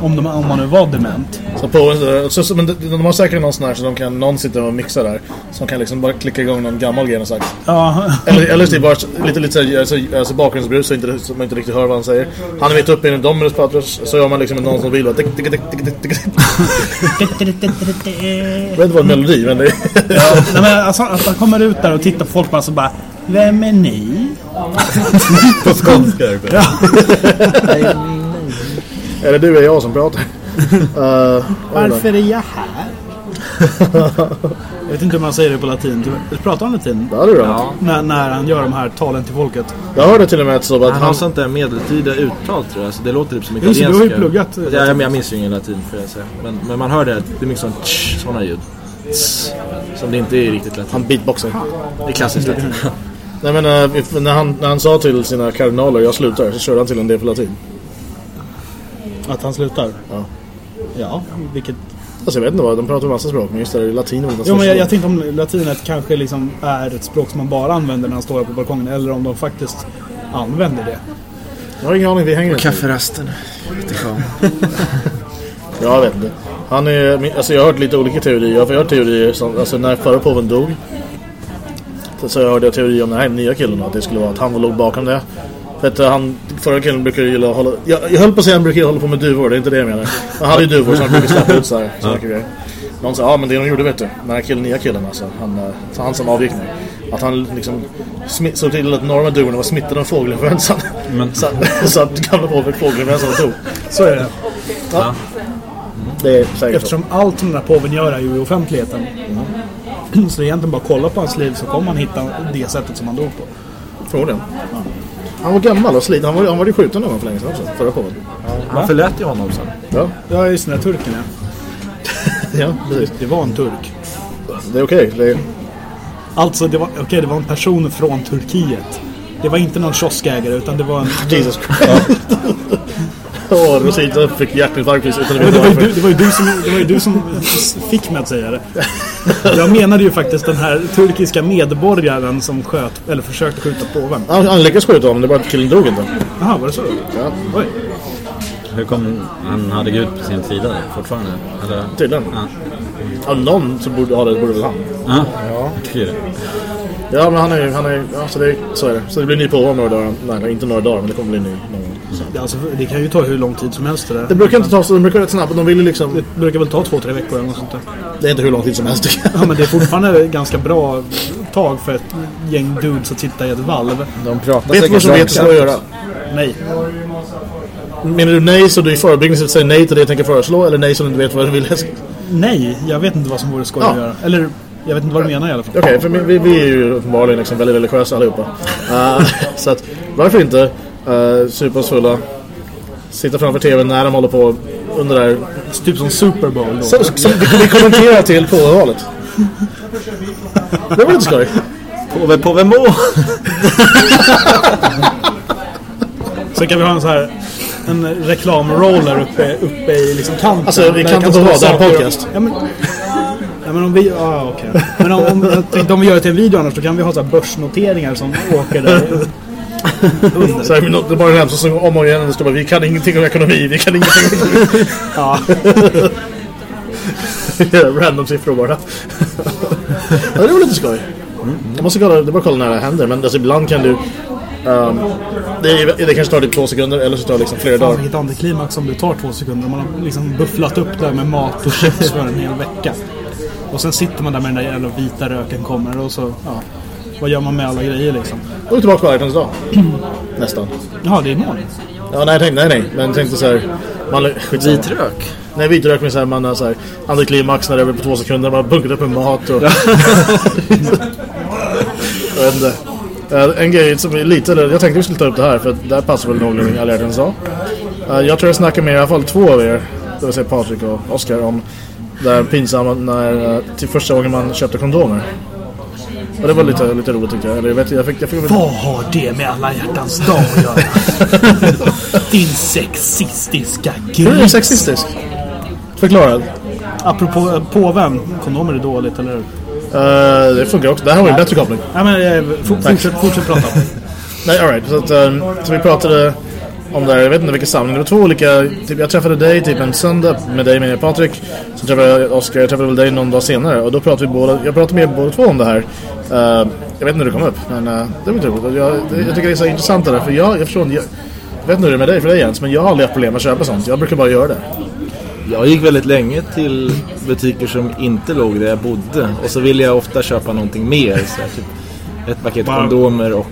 Om, de, om man nu var dement. Så på, så, så, men de, de har säkert någon sån här så de kan, någon sitter och mixar där. Som kan liksom bara klicka igång någon gammal grej någonstans. Ja, Eller, eller typ bara lite, lite så, här, alltså, alltså bakgrundsbrus så, inte, så man inte riktigt hör vad han säger. Han är mitt uppe i en Dominus så gör man liksom någon som vill. Jag vet inte vad melodi men det är... Nej, men alltså, att han kommer ut där och tittar på folk bara så bara Vem är ni? På skånska. är det. Eller du är jag som pratar. Uh, Varför är jag här? jag vet inte hur man säger det på latin. Du pratar han latin? Ja, det är bra. Ja. När, när han gör de här talen till folket. Jag hörde till och med att så att Han har han... sånt där medeltida uttal tror jag, så det låter typ som Just italienska. du har ju pluggat. Ja, men jag minns ju ingen latin för jag säga. Men, men man hör det, det är mycket sånt tsch, sådana ljud. Tss, som det inte är riktigt latin. Han beatboxar. Det är klassiskt latin. Nej men uh, if, när, han, när han sa till sina kardinaler jag slutar så körde han till en del på latin. Att han slutar? Ja. Ja, vilket... Alltså jag vet inte vad, de pratar massa språk men just det, latin är väl Jo, men jag, jag tänkte om latinet kanske liksom är ett språk som man bara använder när han står här på balkongen. Eller om de faktiskt använder det. Jag har ingen aning, vi hänger inte. Kafferasten. Jag vet inte. Han är, alltså jag har hört lite olika teorier. Jag har hört teorier som, alltså när förra påven dog. Så, så jag hörde jag teorier om den här nya killen att det skulle vara att han låg bakom det. För att eh, han, förra killen brukar gilla att hålla, jag, jag höll på att säga att han brukar hålla på med duvor, det är inte det jag menar. Han hade ju duvor som han brukar släppa ut så här, så grejer. Någon sa, ja men det de gjorde vet du, den här killen, nya killen alltså, han, eh, så han som avgick nu. Att han liksom såg till att några av duvorna var smittade av fågelinfluensan. Men- Så, så att gamla påven fick fågelinfluensan och dog. Så är det. Ja. Det är säkert så. Eftersom allt som den här påven gör är ju i offentligheten. Så det är egentligen bara att kolla på hans liv så kommer man hitta det sättet som han dog på. Förmodligen. Han var gammal och sliten. Han var, han var ju skjuten någon gång för länge sedan också. Förra påven. Han förlät ju honom sen. Ja, Ja, just den där turken ja. ja precis. Det var en turk. Det är okej. Det är... Alltså, det var, okej, det var en person från Turkiet. Det var inte någon kioskägare utan det var en... Jesus Christ. Åh, Rosita fick hjärtinfarkt utan att Det veta var, varför. det, var ju du som, det var ju du som fick mig att säga det. Jag menade ju faktiskt den här turkiska medborgaren som sköt, eller försökte skjuta påven. Han, han lyckades skjuta honom, det är bara att killen dog inte. Jaha, var det så? Ja, Oj. Hur kom han hade Gud på sin sida fortfarande? Eller? tydligen. Ja. Ja, någon som borde ha det borde väl han. Ja, ja. tycker det. Ja, men han är han är, ja, så, det, så är det. Så det blir ny på om några dagar. Nej, inte några dagar, men det kommer bli ny någon gång. Ja, Alltså, det kan ju ta hur lång tid som helst det där. Det brukar inte ta så, det brukar rätt snabbt. De vill ju liksom, Det brukar väl ta två, tre veckor eller något sånt där. det är inte hur lång tid som helst. Ja, men det är fortfarande ett ganska bra tag för ett gäng dudes att sitta i ett valv. De pratar Vet du vad som vet att göra? Nej. Menar du nej så du i förberedelse säger nej till det jag tänker föreslå eller nej så du inte vet vad du vill? Nej, jag vet inte vad som vore skoj Ja. att göra. Eller, jag vet inte vad du menar i alla fall. för vi, vi är ju uppenbarligen liksom väldigt religiösa allihopa. Uh, så att varför inte uh, supa oss fulla, sitta framför tvn när de håller på under där. Typ som Super Bowl då. Så, så, vi, vi kommenterar till påvalet. Det var lite skoj. Påve, påve må! Så kan vi ha en så här en reklamroller uppe, uppe i liksom kanten. Alltså, i Där det kanten kan på stå vad? Där podcast? Ja, men, men om vi... Ja, okej. Men om, om, jag tänkte om vi gör det till en video annars, då kan vi ha så här börsnoteringar som åker där. Så här, det bara den här som om och igen det bara, vi kan ingenting om ekonomi, vi kan ingenting om ekonomi. Ja. Random siffror bara. ja, det var lite skoj. Jag måste kolla, det bara kolla när det händer. Men alltså, ibland kan du... ehm, det, det kanske tar typ två sekunder eller så tar det liksom flera dagar. vilket antiklimax om det tar två sekunder. Man har liksom bufflat upp där med mat och chips för en hel vecka. Och sen sitter man där med den där jävla vita röken kommer och så... Ja. Vad gör man med alla grejer liksom? Och tillbaka på Ärtens dag. Nästan. Ja, det är imorgon. Ja, nej, tänkte, nej, nej. Men jag tänkte så här... Man. Vitrök. Nej, vitrök med så här, man har så här... Antiklimax när det är på två sekunder. Man har bunkat upp med mat och... jag vet inte. En grej som är lite... Jag tänkte vi skulle ta upp det här för det här passar väl i alla hjärtans dag. Jag tror jag snackar med i alla fall två av er. Det vill säga Patrik och Oskar om det här pinsamma när... eh, Till första gången man köpte kondomer. Och det var lite, lite roligt tyckte jag. Eller jag vet jag fick... Jag fick Vad har det med alla hjärtans dag att göra? Din sexistiska Hur är gris. sexistisk? Förklara. Apropå eh, påven. Kondomer är dåligt, eller hur? Uh, det funkar också. Det här var ju en bättre koppling. Nej, men for, fortsätt, fortsätt prata. Nej, alright. Så, att, ehm, så vi pratade om det här, jag vet inte vilka samling. Det var två olika, typ, jag träffade dig typ en söndag med dig med Patrik. Sen träffade jag Oskar, jag träffade väl dig någon dag senare. Och då pratade vi båda, jag pratade med båda två om det här. Uh, jag vet inte hur det kom upp, men uh, det var trevligt. Typ- jag, det, jag tycker det är så intressant det där, för jag, jag förstår inte, jag, jag vet inte hur det är med dig för dig Jens, men jag har aldrig haft problem med att köpa sånt. Jag brukar bara göra det. Jag gick väldigt länge till butiker som inte låg där jag bodde. Och så ville jag ofta köpa någonting mer. Så här, typ ett paket Bara- kondomer och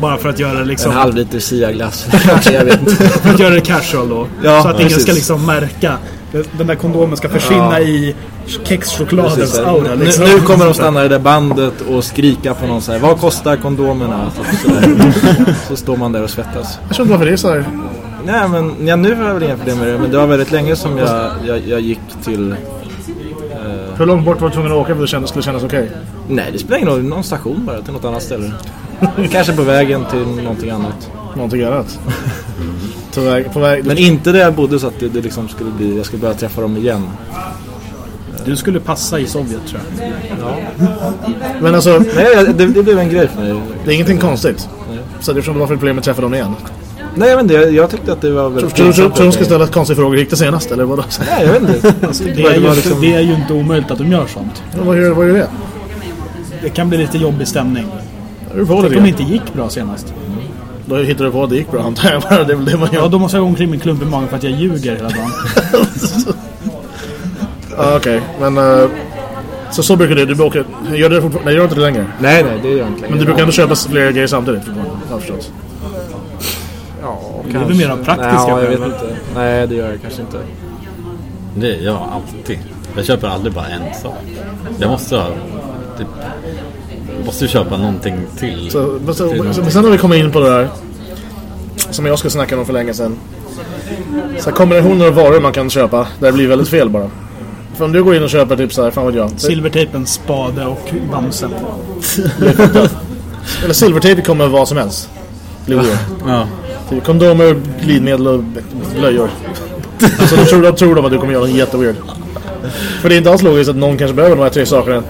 Bara för att göra det en liksom... halv liter Sia-glass. jag vet inte. För att göra det casual då. Ja, så att ingen ska liksom märka. Den där kondomen ska försvinna Ja. i kexchokladens så aura. nu, Liksom. nu kommer de stanna i det bandet och skrika på någon så här. Vad kostar kondomerna? Så, där. så står man där och svettas. Jag inte varför det är så här. Nej men ja, nu har jag väl inga problem med det. Men det var väldigt länge som jag, jag, jag gick till... Hur långt bort var du tvungen att åka för att det kändes, skulle kännas okej? Nej det spelar ingen roll. Någon station bara till något annat ställe. Kanske på vägen till någonting annat. Någonting annat. På väg, på väg. Men inte där jag bodde så att det, det liksom skulle bli... Jag skulle börja träffa dem igen. Du skulle passa i Sovjet tror jag. Men alltså, Nej det, det blev en grej för mig. det är ingenting konstigt. Så det är från varför problemet träffa dem igen. Nej men det, jag tyckte att det var väldigt tror- pinsamt tror de att ska jag- ställa konstiga frågor? Gick det senast eller vadå? Nej jag vet inte. Alltså, det, Det är ju, liksom- det är ju inte omöjligt att de gör sånt. Vad gör, vad gör det? Det kan bli lite jobbig stämning. Du Tänk om det inte gick bra senast. Då hittar du på att det gick bra antar jag bara. Det är väl det man Ja, då måste jag gå omkring med klump i magen för att jag ljuger hela dagen. Ja, Okej, men... eh, så så brukar du, du åker, gör du det fortfarande? Nej, gör du inte det längre? Nej nej det gör jag inte längre. Men du brukar ändå köpa flera grejer samtidigt fortfarande, har jag förstått. Ja, Det är väl mer av praktiska Ja, jag vet inte. Nej, det gör jag kanske inte. Det gör jag alltid. Jag köper aldrig bara en sak. Jag måste ha... Typ, måste köpa någonting till. Så, men, så, till så, någonting. sen har vi kommit in på det där som jag skulle snacka om för länge sedan. Så här kombinationer av varor man kan köpa där det blir väldigt fel bara. För om du går in och köper typ så här, fan vad jag. Silvertejpen, spade och bamse. Eller silvertejp kommer vad som helst. Blir weird. Ja. Typ kondomer, glidmedel och blöjor. Så då tror, då tror de att du kommer göra något jätteweird. För det är inte alls logiskt att någon kanske behöver de här tre sakerna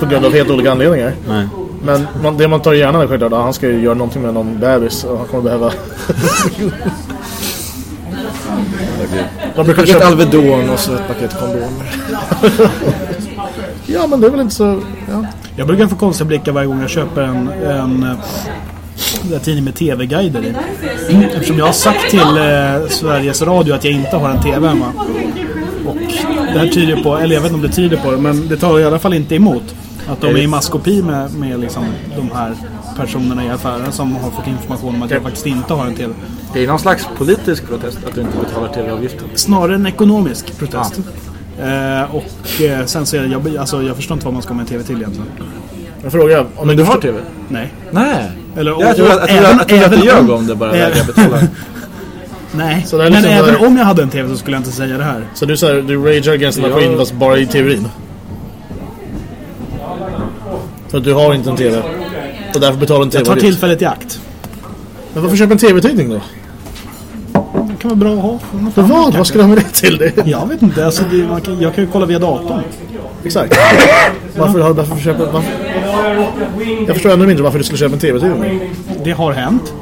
på grund av helt olika anledningar. Nej. Men man, det man tar i hjärnan är självklart att han ska ju göra någonting med någon bebis och han kommer behöva... man brukar Paket köpa... Alvedon och så ett paket kondomer. Ja men det är väl inte så... Ja. Jag brukar få konstiga blickar varje gång jag köper en, en eh, den där tidning med tv-guider i. Eftersom jag har sagt till eh, Sveriges Radio att jag inte har en tv hemma. Och det här tyder på, eller jag vet inte om det tyder på det, men det tar i alla fall inte emot. Att de är i maskopi med, med liksom de här personerna i affären som har fått information om att jag faktiskt inte har en tv. Det är någon slags politisk protest att du inte betalar tv-avgiften. Snarare en ekonomisk protest. Eh, och eh, sen så är det, jag, alltså, jag förstår inte vad man ska med en tv till egentligen. En fråga. Om Men du har tv? Nej. Nej. Eller, Jag tror att, jag tror, att- jag tror att du ljög om det bara även- vägrar betala. Nej, Så det men liksom även där- om jag hade en tv så skulle jag inte säga det här. Så du säger du ragear against Ja. maskin fast bara i teorin? För du har inte en tv. Och därför betalar du en tv. Jag tar tillfället i akt. Men varför köpa en tv-tidning då? Det kan vara bra att ha. För vad? Vad ska du ha med det till? Det? Jag vet inte. Alltså, det, man kan, jag kan ju kolla via datorn. Exakt. Varför har varför köpa... Varför? Jag förstår ännu mindre varför du skulle köpa en tv-tidning. Det har hänt.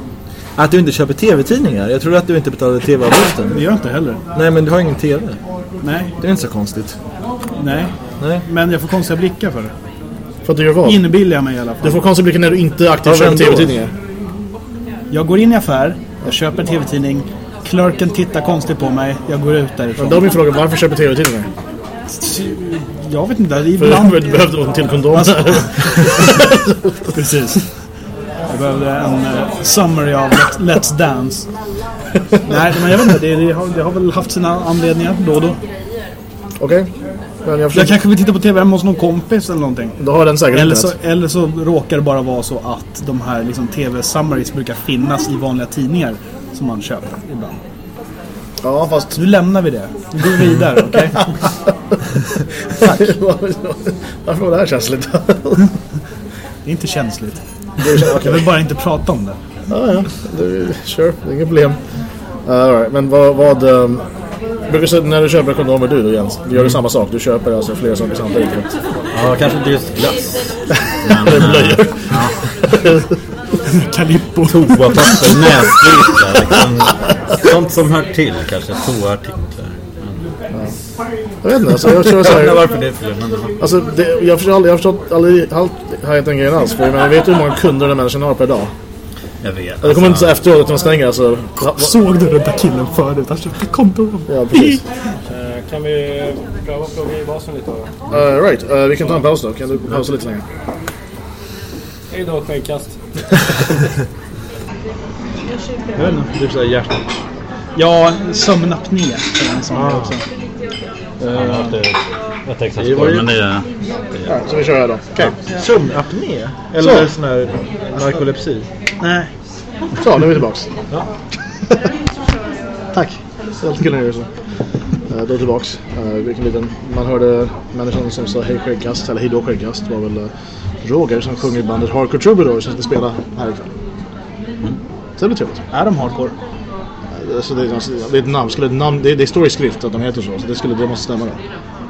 Att du inte köper tv-tidningar? Jag tror att du inte betalade tv-avgiften. Det gör jag inte heller. Nej, men du har ingen tv. Nej, Det är inte så konstigt. nej. Nej. Men jag får konstiga blickar för det. För att du gör vad? Inbillar jag mig i alla fall. Du får konstiga blickar när du inte aktivt Ja, köper tv-tidningar. Jag går in i affär, jag köper en tv-tidning. Clerken tittar konstigt på mig, jag går ut Men därifrån. då är min fråga, varför köper tv-tidningar? Jag vet inte, För ibland... du behövde en till kondom. Alltså- Precis. Jag behövde en uh, summary av Let, Let's Dance. Nej, men jag vet inte. Det, det, har, det har väl haft sina anledningar då och då. Okej. Men jag Jag försöker... kanske vill titta på TV hemma hos någon kompis eller någonting. Då har den säkert Eller så, internet. eller så råkar det bara vara så att de här liksom, TV-summaries brukar finnas i vanliga tidningar som man köper ibland. Ja, fast... Nu lämnar vi det. Nu går vi vidare, okej? Varför var det här känsligt? Det är inte känsligt. Jag vill bara inte prata om det. Ja, ja. Det, sure, det är inget problem. Uh, all right. Men vad... vad um, du, när du köper kondomer du då Jens? Du gör du samma sak? Du köper alltså flera saker samtidigt? Ja, kanske inte just glass. Eller blöjor. Calippo. Toapapper, nässpritlar. Liksom, sånt som hör till kanske. Toaartiklar. Jag vet inte, alltså jag kör så Jag undrar här. varför det. Men, Alltså, det, jag förstår aldrig, jag har förstått aldrig allt hajat den grejen alls. För jag, menar, jag vet hur många kunder den människan har per dag. jag vet. Det kommer inte så efteråt att de stänger alltså. Såg du den där killen förut? Han köpte kondom. Ja, precis. Eh, Kan vi pröva att plugga i basen lite då? Uh, right, uh, vi kan ta en paus då. Kan du pausa lite längre? Hej då, skäggkast. Jag vet inte, typ såhär hjärt... Ja, sömnapné är en sån också. Jag har hört det var Men det är... Ja, så vi kör här då. Okej. Sömnapné? Eller Så. sån här narkolepsi? Nej. Så, nu är vi tillbaks. Ja. Tack. Alltid kul när du gör så. Uh, då tillbaks. Uh, vilken liten... Man hörde människan som sa hej skäggkast, eller hej då skäggkast, var väl uh, Roger som sjunger i bandet Hardcore Troubadour som ska spela här ikväll. Så det blir trevligt. Är de hardcore? Alltså det, är- alltså, det är ett namn, skulle ett namn det, det står i skrift att de heter så, så det, skulle, det måste stämma då.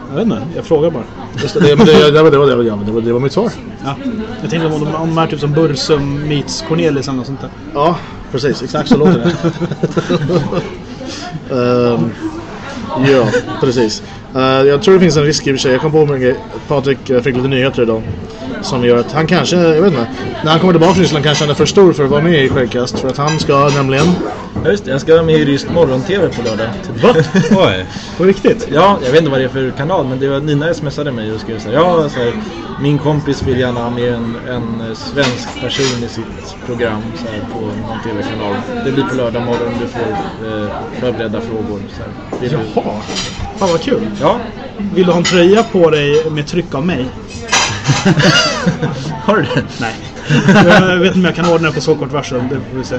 Jag vet inte. Jag frågar bara. Just det, det, men det, det, det, var- det, var- det, var- ja, men det, var- det var mitt svar. Ja. Jag tänkte om de, om de är typ som Bursum meets Cornelis eller något sånt där. Ja, precis. Exakt så låter det. Ehm, ja, precis. Eh, jag tror det finns en risk i och för sig. Jag kom på mig en grej. Patrik fick lite nyheter idag. Som gör att han kanske, jag vet inte. När han kommer tillbaka till Ryssland kanske han är för stor för att vara med i Skäggkast. För att han ska nämligen... Ja just det, jag ska vara med i Rysk morgon-tv på lördag. Va? Oj. På riktigt? Ja, jag vet inte vad det är för kanal men det var Nina smsade mig och skrev så här, ja, så här, min kompis vill gärna ha med en, en svensk person i sitt program så här, på någon tv-kanal. Det blir på lördag morgon, du får eh, förberedda frågor. Så här. Vill du? Jaha. Fan vad kul. Ja, Vill du ha en tröja på dig med tryck av mig? har du det? Nej. jag vet inte om jag kan ordna det på så kort varsel. Det får vi se.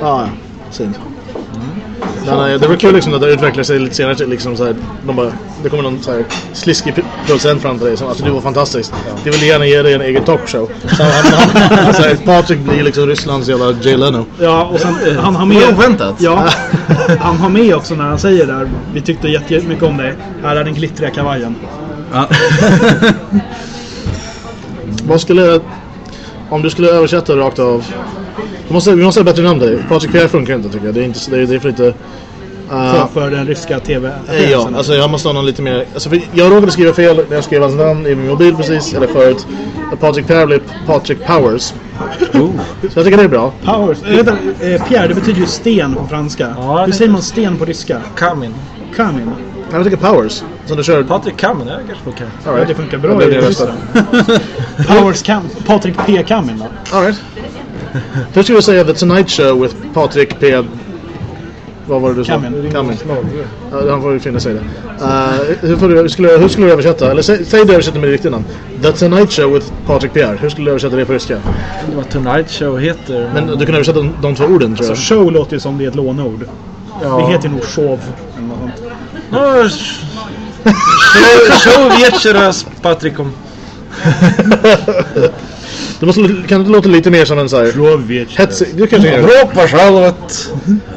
Ja, ja. Synd. Men, eh, det var kul liksom att det utvecklar sig lite senare. Liksom, så här, de bara, det kommer någon så här, sliskig producent fram till dig som alltså, du var fantastisk. Vi vill gärna ge dig en egen talkshow. Så han, han, han, så här, Patrik blir liksom Rysslands jävla Jay Leno. Ja, och sen han har med... oväntat. Ja, han har med också när han säger där. Vi tyckte jättemycket om dig. Här är den glittriga kavajen. Ja. Vad skulle... Om du skulle översätta rakt av... Vi måste, vi måste ha bättre namn där. Patrik Pierre funkar inte tycker jag. Det är, inte, det är, det är för lite... För, Uh, för den ryska tv ja, alltså jag måste ha någon lite mer... Alltså, för jag råkade skriva fel när jag skrev hans namn i min mobil precis, eller förut. Patrik Pierre blev Patrik Powers. Så jag tycker det är bra. Powers. Äh, vänta, eh, Pierre, det betyder ju sten på franska. Ja, Hur säger man sten på ryska? Kamin. Kamin. Jag tycker Powers. Som du kör... Patrik Kamin, det kanske funkar. All right. det funkar Jag bra blev i det Ryssland. Powers Cam... Patrik P. Kamin då? All right. Hur skulle du säga The Tonight Show with Patrik P... Vad var det du sa? Kamin. Kamin. Ja, han får ju finna sig det. Uh, hur, får du, hur, skulle, hur skulle du översätta? Eller säg, säg du översätter med ditt riktiga namn. The Tonight Show with Patrik Pierre. Hur skulle du översätta det på ryska? Det var Tonight Show heter. Men du kan översätta de, de två orden tror Så jag. show låter ju som det är ett låneord. ja. Det heter ju nog show eller något sånt. No, sh- show, show wieczeras Patrykom. Det måste, kan det låta lite mer som en så här... Hetsig... Du kanske kan göra det. Добро пожаловать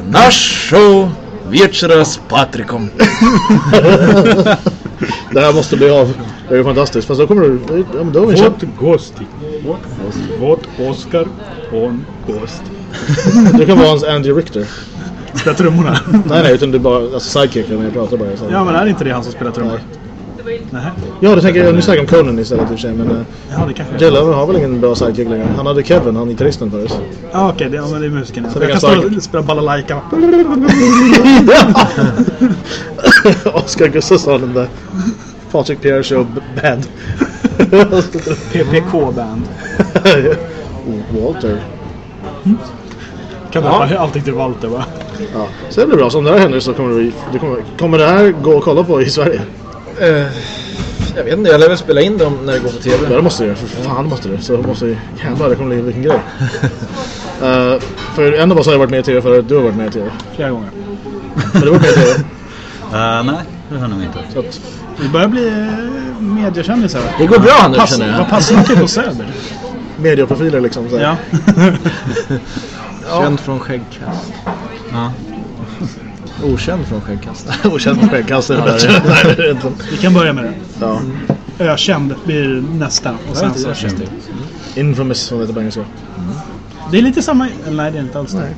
наш show вечера Patrykom. Det här måste bli av. Det är ju fantastiskt. Fast då kommer du... Ja, men då har vi köpt... Gosti. What Oscar on Ghost. Du kan vara hans Andy Richter. Spela trummorna. Nej, nej, utan du bara... Alltså när jag pratar bara. Så. ja, men är det inte det han som spelar trummor? Nej. Ja, du tänker... Nu snackar om Conan istället i och för sig, men... Uh, Ja, det kanske Leno har väl ingen bra sidekick längre. Han hade Kevin, han gitarristen förut. Ja, okej. det, ja, men det är musiken. Så Jag kan stå och spela balalaika. Oscar Gustafsson, den där Patrik Pierre Show Band. PPK Band. Walter. Kan döpa allting till Walter va? Ja. Så det blir bra. Så om det här händer så kommer det, det kommer, kommer det här gå att kolla på i Sverige? Eh, jag vet inte, jag lär väl spela in dem när det går på Ja, TV. det måste det. För fan måste det. Så måste det. Jävlar, det kommer bli vilken grej. uh, för en av oss har ju varit med i TV förut. Du har varit med i TV. Flera gånger. Men du var med i TV. Eh, nej, det har jag nog inte. Så att, Vi börjar bli mediekändisar. Det går bra nu känner jag. vad passar till på Söder? medieprofiler liksom. Så. här. Ja. Känd från skäggkast. Ja. Okänd från skäggkast. Okänd skäggkast det inte. Vi kan börja med det. Ja. Ökänd blir nästa. Och sen så... Ökänd. Infamous som det heter på engelska. Det är lite samma... Nej, det är inte alls det.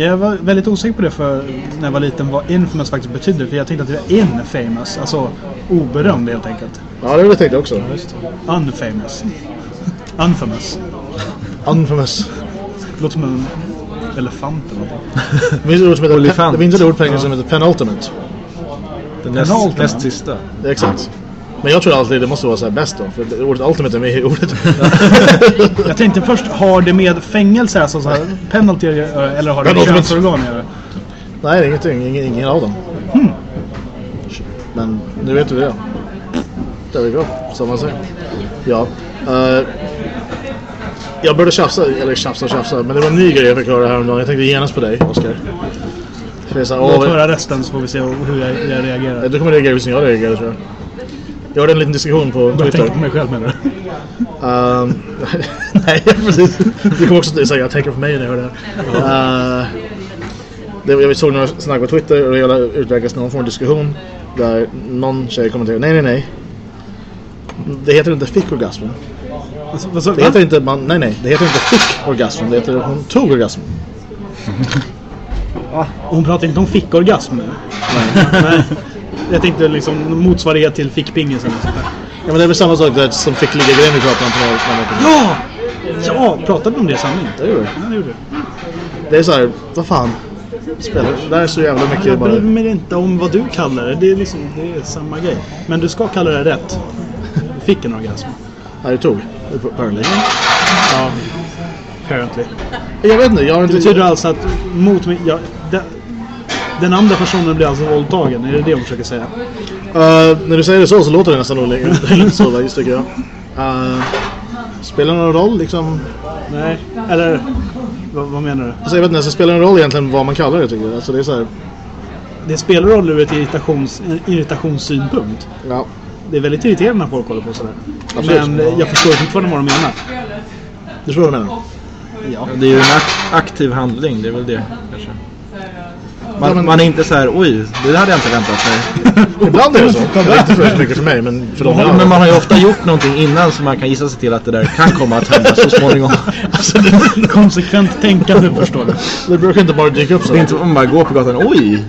Jag var väldigt osäker på det för när jag var liten vad infamous faktiskt betydde. För jag tänkte att det var infamous. Alltså oberömd helt enkelt. Ja, det var det tänkte jag också. Unfamous. Unfamous. Unfamous. Låter som en elefant eller någonting. Det finns ett ord som heter... Olifant. Det finns ett ord på engelska som heter penultimate. Den näst, näst sista. Exakt. Men jag tror alltid det måste vara så här bäst då. För det- ordet ultimate är med i ordet. Jag tänkte först, har det med fängelse, alltså så här, penalty eller har det med könsorgan att göra? Nej, det är ingenting. Ingen, ingen av dem. Men nu vet du det. There we go, som man säger. Ja. eh, jag började tjafsa, eller tjafsa och tjafsa, men det var en ny grej jag fick höra häromdagen. Jag tänkte genast på dig, Oskar. Låt höra resten så får vi se hur jag, jag reagerar. du kommer reagera precis som jag reagerade tror jag. Jag hörde en liten diskussion på Jag Twitter. tänker på mig själv menar du? Ehm, nej, precis. Du kommer också säga jag tänker på mig när jag hör det här. Uh, det, jag såg några snack på Twitter och det hela utvecklas någon form av diskussion där någon tjej kommenterar nej, nej, nej. Det heter inte fickorgasm. Alltså, Det heter inte man, nej, nej. Det heter inte fickorgasm. Det heter hon tog orgasm. Hon pratar inte om fickorgasm nu. Nej. Jag tänkte liksom motsvarighet till fickpingis eller sånt där. Ja, men det är väl samma sak där som fick ligga grejen vi pratade om på Ja! Ja, pratade vi om det i sanning? Det gjorde vi. Ja, det gjorde vi. Det är så här, vad fan. Spelar, det är så jävla mycket Jag bara... bryr mig inte om vad du kallar det. Det är, liksom, det är samma grej. Men du ska kalla det rätt. Fick en orgasm. Nej, det tog. Apparently. Ja. Apparently. Jag vet inte, jag har Det inte... betyder alltså att mot mig... Ja, den, den andra personen blir alltså våldtagen. Är det det hon försöker säga? Uh, när du säger det så så låter det nästan olika. så faktiskt tycker jag. Uh, spelar det någon roll liksom? Nej. Eller... Vad, menar du? Alltså jag vet inte, alltså, spelar det någon roll egentligen vad man kallar det tycker jag? Alltså det är så här, Det spelar roll ur ett irritations, en irritationssynpunkt. ja. Det är väldigt irriterande när folk håller på sådär. Absolut. Men jag förstår fortfarande vad de menar. Du förstår vad jag menar? Ja. Det är ju en ak- aktiv handling, det är väl det kanske. Man, men- man är inte så här, oj, det hade jag inte väntat mig. Ibland är det så. Det är inte för mycket för mig men för de Ja, andra. men man har ju ofta gjort någonting innan så man kan gissa sig till att det där kan komma att hända så småningom. Alltså, det, Konsekvent tänkande förstår du. det brukar inte bara dyka upp så. Det är inte man bara går på gatan, oj!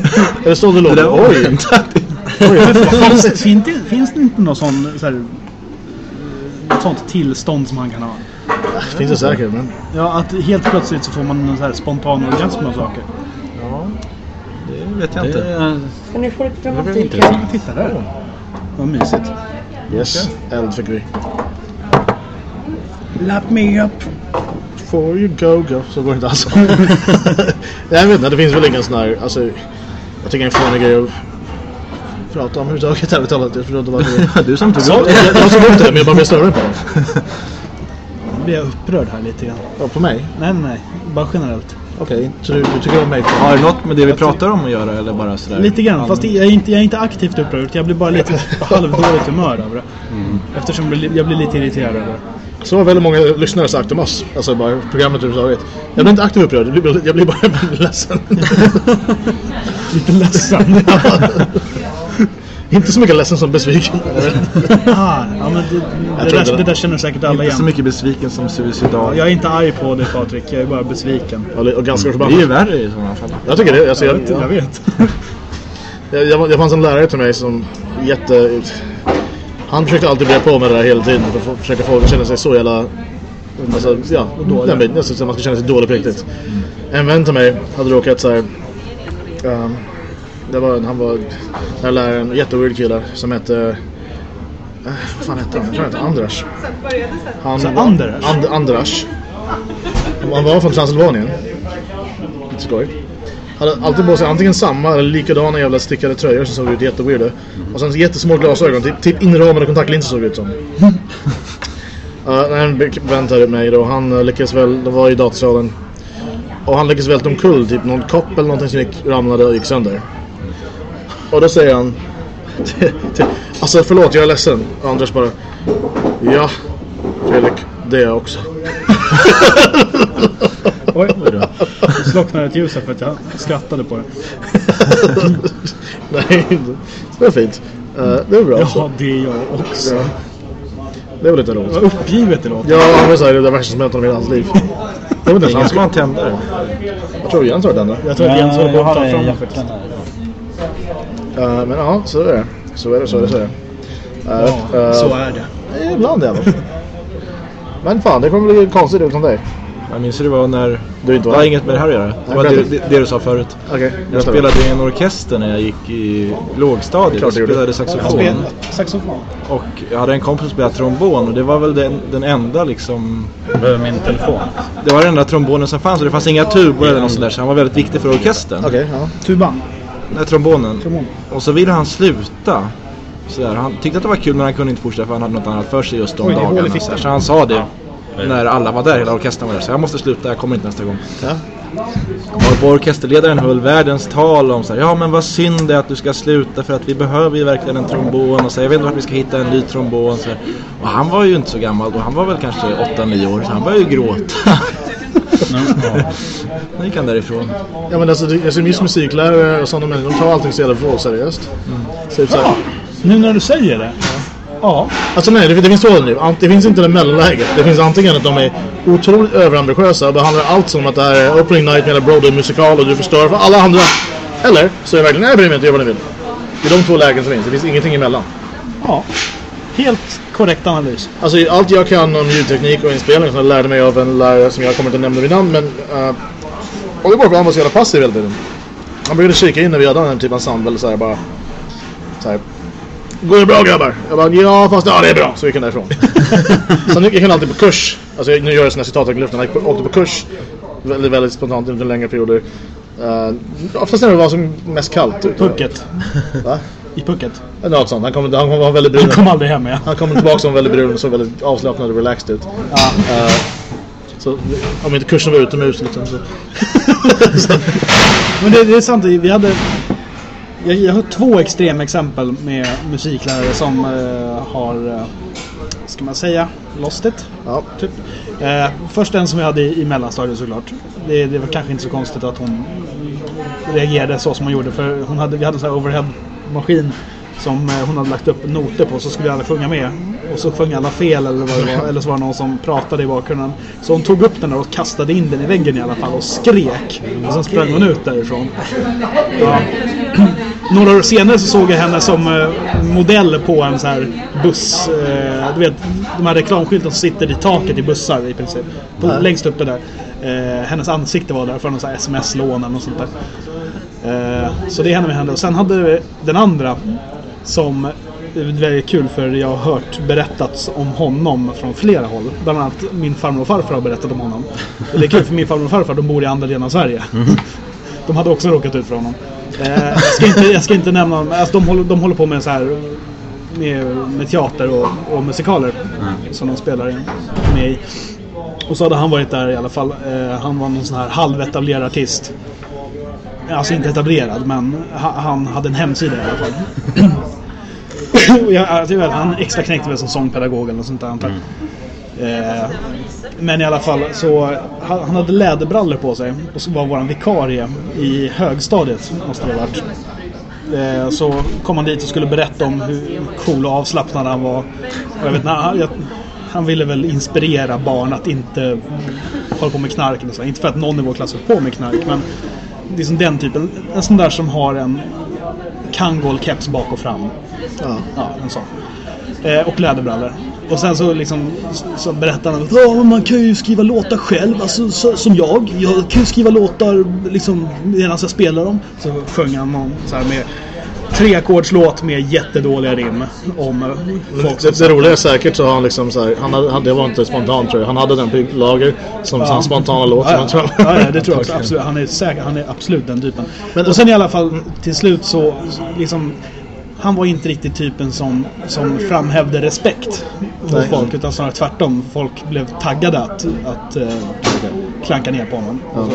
Det så det Det låter? där, oj! finns, det- finns, det, finns det inte något sån, så här, något sånt tillstånd som han kan ha? Det finns det säkert men... Ja, att helt plötsligt så får man en så här spontan orgasm och saker. Det vet jag Det inte. Ska ni få lite dramatik här? Titta där. Vad mysigt. Yes, eld fick vi. Lap me up. For you go go. Så går det inte alls. Jag vet inte, det finns väl ingen sån här... Alltså, jag tycker det är en fånig grej prata om överhuvudtaget ärligt talat. Jag förstår inte varför. Du som tog Jag, upp jag, det. jag tog upp det men jag bara blev större på det. Nu blir jag upprörd här lite grann. Ja, på mig? Nej, nej, nej. Bara generellt. Okej, så du, du tycker om mig? Har det något med det vi pratar om att göra eller bara sådär? Lite grann. Fast jag är inte, jag är inte aktivt upprörd. Jag blir bara lite halvdåligt humör över det. Eftersom jag blir, lite irriterad över det. Så har väldigt många lyssnare sagt om oss. Alltså bara programmet överhuvudtaget. Jag blir inte aktivt upprörd, jag blir, bara ledsen. Lite ledsen. Inte så mycket ledsen som besviken. ah, ja, men det, det, där, inte- det där känner säkert alla Inte så igen. mycket besviken som suicidal. Jag är inte arg på dig Patrik, jag är bara besviken. Och, och ganska Det är ju förbannad. värre i sådana fall. Jag tycker det. Alltså, jag, Jag jag, vet. jag, jag, jag fanns en lärare till mig som jätte... Han försökte alltid börja på med det där hela tiden för att få- försöka få känna sig så jävla... Alltså, ja, den biten, alltså, så man ska känna sig dålig på riktigt. En vän till mig hade råkat så här... ehm, det var, han var, den här läraren, jätteweird kille som hette... Uh, vad fan hette han? Jag tror han hette Andras. Han, Så Anders? And, Andras. Han var från Transylvanien. Lite skoj. Hade alltid på sig antingen samma eller likadana jävla stickade tröjor som såg ut jätteweird. Och sen jättesmå glasögon, typ, typ inramade kontaktlinser såg ut som. uh, en be- vän till mig då, han uh, lyckades väl, det var i datasalen. Och han lyckades välta omkull typ någon kopp eller någonting som gick, ramlade och gick sönder. Och då säger han Alltså förlåt, jag är ledsen. Och Anders bara Ja, Fredrik, det är jag också. Oj, det slocknade ett ljus här för att jag skrattade på det. Nej, det var fint. Uh, det var bra. Ja, det är jag också. Ja. Det är väl lite roligt. Vad uppgivet det låter. Ja, han var såhär, det är det värsta som hänt honom i hela hans liv. Jag vet inte, Ingen han som en tändare. Jag tror Jens har den där. Jag tror att Jens håller på jag att har ta fram Uh, men ja, så är det. Så är det, så är det, så är det. Uh, Ja, så är det. det. Ibland i alla fall. Men fan, det kommer bli konstigt utan dig. Jag minns hur det var när... Du inte Det var har där. inget med det här att göra. Det var det, det, det du sa förut. Okej, Jag spelade i en orkester när jag gick i lågstadiet. Jag spelade Jag saxofon. spelar saxofon. Och jag hade en kompis som spelade trombon och det var väl den, den enda liksom... Behöver min telefon. Det var den enda trombonen som fanns och det fanns inga tubor eller något sådär så han var väldigt viktig för orkestern. Okej, ja. Tuban. Nej, trombonen. Trombon. Och så ville han sluta. Sådär. Han tyckte att det var kul men han kunde inte fortsätta för han hade något annat för sig just de Oj, dagarna. Så, han sa det när alla var där, hela orkestern var där. Så jag måste sluta, jag kommer inte nästa gång. ja. Och orkesterledaren höll världens tal om så här, ja men vad synd det är att du ska sluta för att vi behöver ju verkligen en trombon och så här, jag vet inte vart vi ska hitta en ny trombon så här. Och han var ju inte så gammal då, han var väl kanske 8-9 år så han började ju gråta. Då gick han därifrån. Ja men alltså, det- alltså just musiklärare och sådana människor, de tar allting så jävla vrålseriöst. Så typ såhär, Nu när du säger det. Ja. Alltså nej, det, det finns två nu. Det finns inte det mellanläget. Det finns antingen att de är otroligt överambitiösa och behandlar allt som att det här är opening night med en Broadway musikal och du förstör för alla andra. Eller så är det verkligen, nej jag bryr mig inte, gör vad ni vill. Det är de två lägen som finns, det finns ingenting emellan. ja. Helt korrekt analys. Alltså allt jag kan om ljudteknik och inspelning som jag lärde mig av en lärare som jag kommer inte nämna vid namn men... Uh, och det var att han var så jävla passiv hela tiden. Han brukade kika in när vi hade en typ av ensemble så här bara... Så här, Går det bra grabbar? Jag bara ja fast ja det är bra. Så gick han därifrån. Sen gick han alltid på kurs. Alltså nu gör jag såna citat i luften. Han åkte på kurs. Väldigt, väldigt spontant under längre perioder. Uh, oftast när det var som mest kallt. Pucket. Va? I pucket. Något sånt. Han kom, han kom, väldigt brun. Han kom aldrig hem igen. Han kom tillbaka som väldigt brun och såg väldigt avslappnad och relaxed ut. Eh, så om inte kursen var utomhus liksom så... Men det, det är sant, vi hade... Jag, jag har två extremexempel med musiklärare som eh, har, eh, ska man säga, lost it. Ja. Typ. Eh, först en som vi hade i, i mellanstadiet såklart. Det, det var kanske inte så konstigt att hon reagerade så som hon gjorde. För hon hade, vi hade sån här maskin som eh, hon hade lagt upp noter på. Så skulle alla sjunga med. Och så sjöng alla fel eller vad det var. Eller så var det någon som pratade i bakgrunden. Så hon tog upp den där och kastade in den i väggen i alla fall och skrek. Och sen sprang hon ut därifrån. Ja. Några år senare så såg jag henne som eh, modell på en så här buss. Eh, du vet, de här reklamskyltarna som sitter i taket i bussar i princip. På, längst uppe där. Eh, hennes ansikte var där för någon sms-lån eller något sånt där. Så det hände med henne. Och sen hade vi den andra som väldigt kul för jag har hört berättats om honom från flera håll. Bland annat min farmor och farfar har berättat om honom. Och det är kul för min farmor och farfar de bor i andra delen av Sverige. De hade också råkat ut för honom. Eh, jag, ska inte, jag ska inte nämna dem. Alltså, de, håller, de håller på med så här med, med teater och, och musikaler som de spelar med i. Och så hade han varit där i alla fall. Eh, han var någon sån här halvetablerad artist. Alltså inte etablerad men ha, han hade en hemsida i alla fall. Jag, alltså, jag, vet, han extra knäckte väl som sångpedagog eller något sånt där antar jag. eh, Men i alla fall så han, han hade läderbrallor på sig och så var våran vikarie i högstadiet måste det ha varit. Eh, så kom han dit och skulle berätta om hur cool och avslappnad han var. Och jag vet, när han, jag, han ville väl inspirera barn att inte hålla på med knark. Eller så. Inte för att någon i vår klass höll på med knark men det är som den typen. En sån där som har en Kangol-keps bak och fram. Ja. Ja, en sån. Eh, och läderbrallor. Och sen så liksom så berättar han att "Ja, man kan ju skriva låtar själv, alltså, så, som jag. Jag kan ju skriva låtar liksom medan jag spelar dem. Så sjöng han någon så här med treackordslåt med jättedåliga rim om folk som Det, det roliga är säkert så har han liksom så här, han hade, det var inte spontant tror jag. Han hade den på lager som ja. spontana låt. Ja, jag ja. tror. ja, ja, det tror jag också. Absolut. Han är, säker, han är absolut den typen. Men, och sen i alla fall till slut så liksom han var inte riktigt typen som, som framhävde respekt hos Nej. folk utan snarare tvärtom. Folk blev taggade att, att uh, klanka ner på honom. Och, så,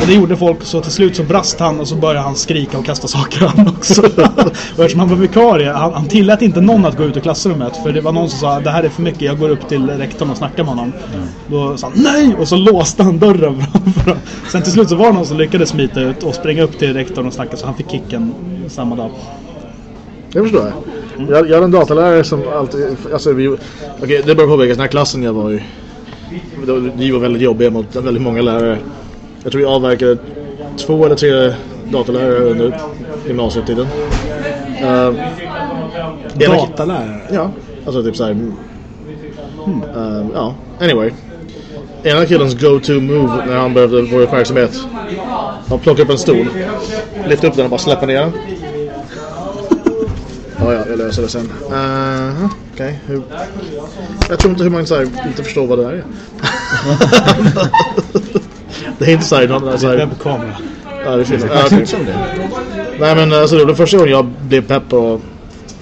och det gjorde folk så till slut så brast han och så började han skrika och kasta saker han också. och eftersom han var vikarie, han, han tillät inte någon att gå ut ur klassrummet. För det var någon som sa det här är för mycket, jag går upp till rektorn och snackar med honom. Då sa han nej! Och så låste han dörren framför honom. Sen till slut så var det någon som lyckades smita ut och springa upp till rektorn och snacka så han fick kicken samma dag. Det förstår jag. Jag, jag hade en datalärare som alltid, alltså vi, okej det bör påpekas, den här klassen jag var i, vi var väldigt jobbiga mot väldigt många lärare. Jag tror vi avverkade två eller tre datalärare under gymnasietiden. Uh, Datalärare. Ja, alltså typ såhär... Uh, ja, anyway. Ena killens go-to move när han behövde vår uppmärksamhet. Han plockade upp en stol, lyfte upp den och bara släppa ner den. Ja, ja, jag löser det sen. Uh, Okej, hur... Jag tror inte hur man så här, inte förstår vad det här är. det är inte såhär... någon- så här- Webbkamera. Ja, det finns. Ja, typ. Nej men alltså det var första gången jag blev pepp på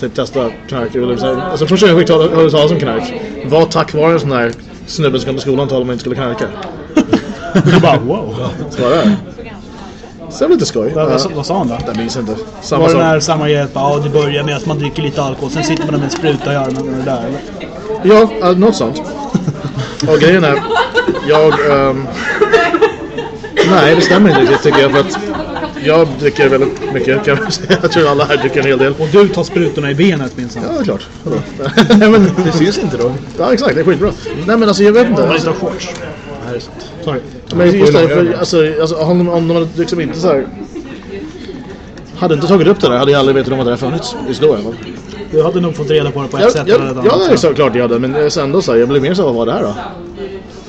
typ testa knark. så här- Alltså första gången jag fick ta- hörde talas om knark var tack vare en sån där snubbe som kom till skolan och talade om att man inte skulle knarka. Jag bara wow. Så var det. Så det var lite skoj. Vad, vad, vad sa han då? Jag minns inte. Samma Var det när samma grej ja, det börjar med att man dricker lite alkohol, sen sitter man med en spruta i armen och det där eller? Ja, ja, något sånt. Och grejen är, jag... ehm, nej, det stämmer inte riktigt tycker jag. För att jag dricker väldigt mycket kan jag säga. Jag tror alla här dricker en hel del. Och du tar sprutorna i benet minsann. Ja, det är klart. Nej, men, Det syns inte då. ja, exakt. Det är skitbra. Nej, men alltså jag vet inte. Man har shorts. Sorry. Men just det, för, alltså, alltså, om, om de hade liksom inte så här... Hade inte tagit upp det där hade jag aldrig vetat om att det där funnits. Just då i alla fall. Du hade nog fått reda på det på ett Ja, sätt ja, eller ett ja, annat. det är så klart jag hade. Men jag ändå så här, jag blev mer så här, vad var det här då?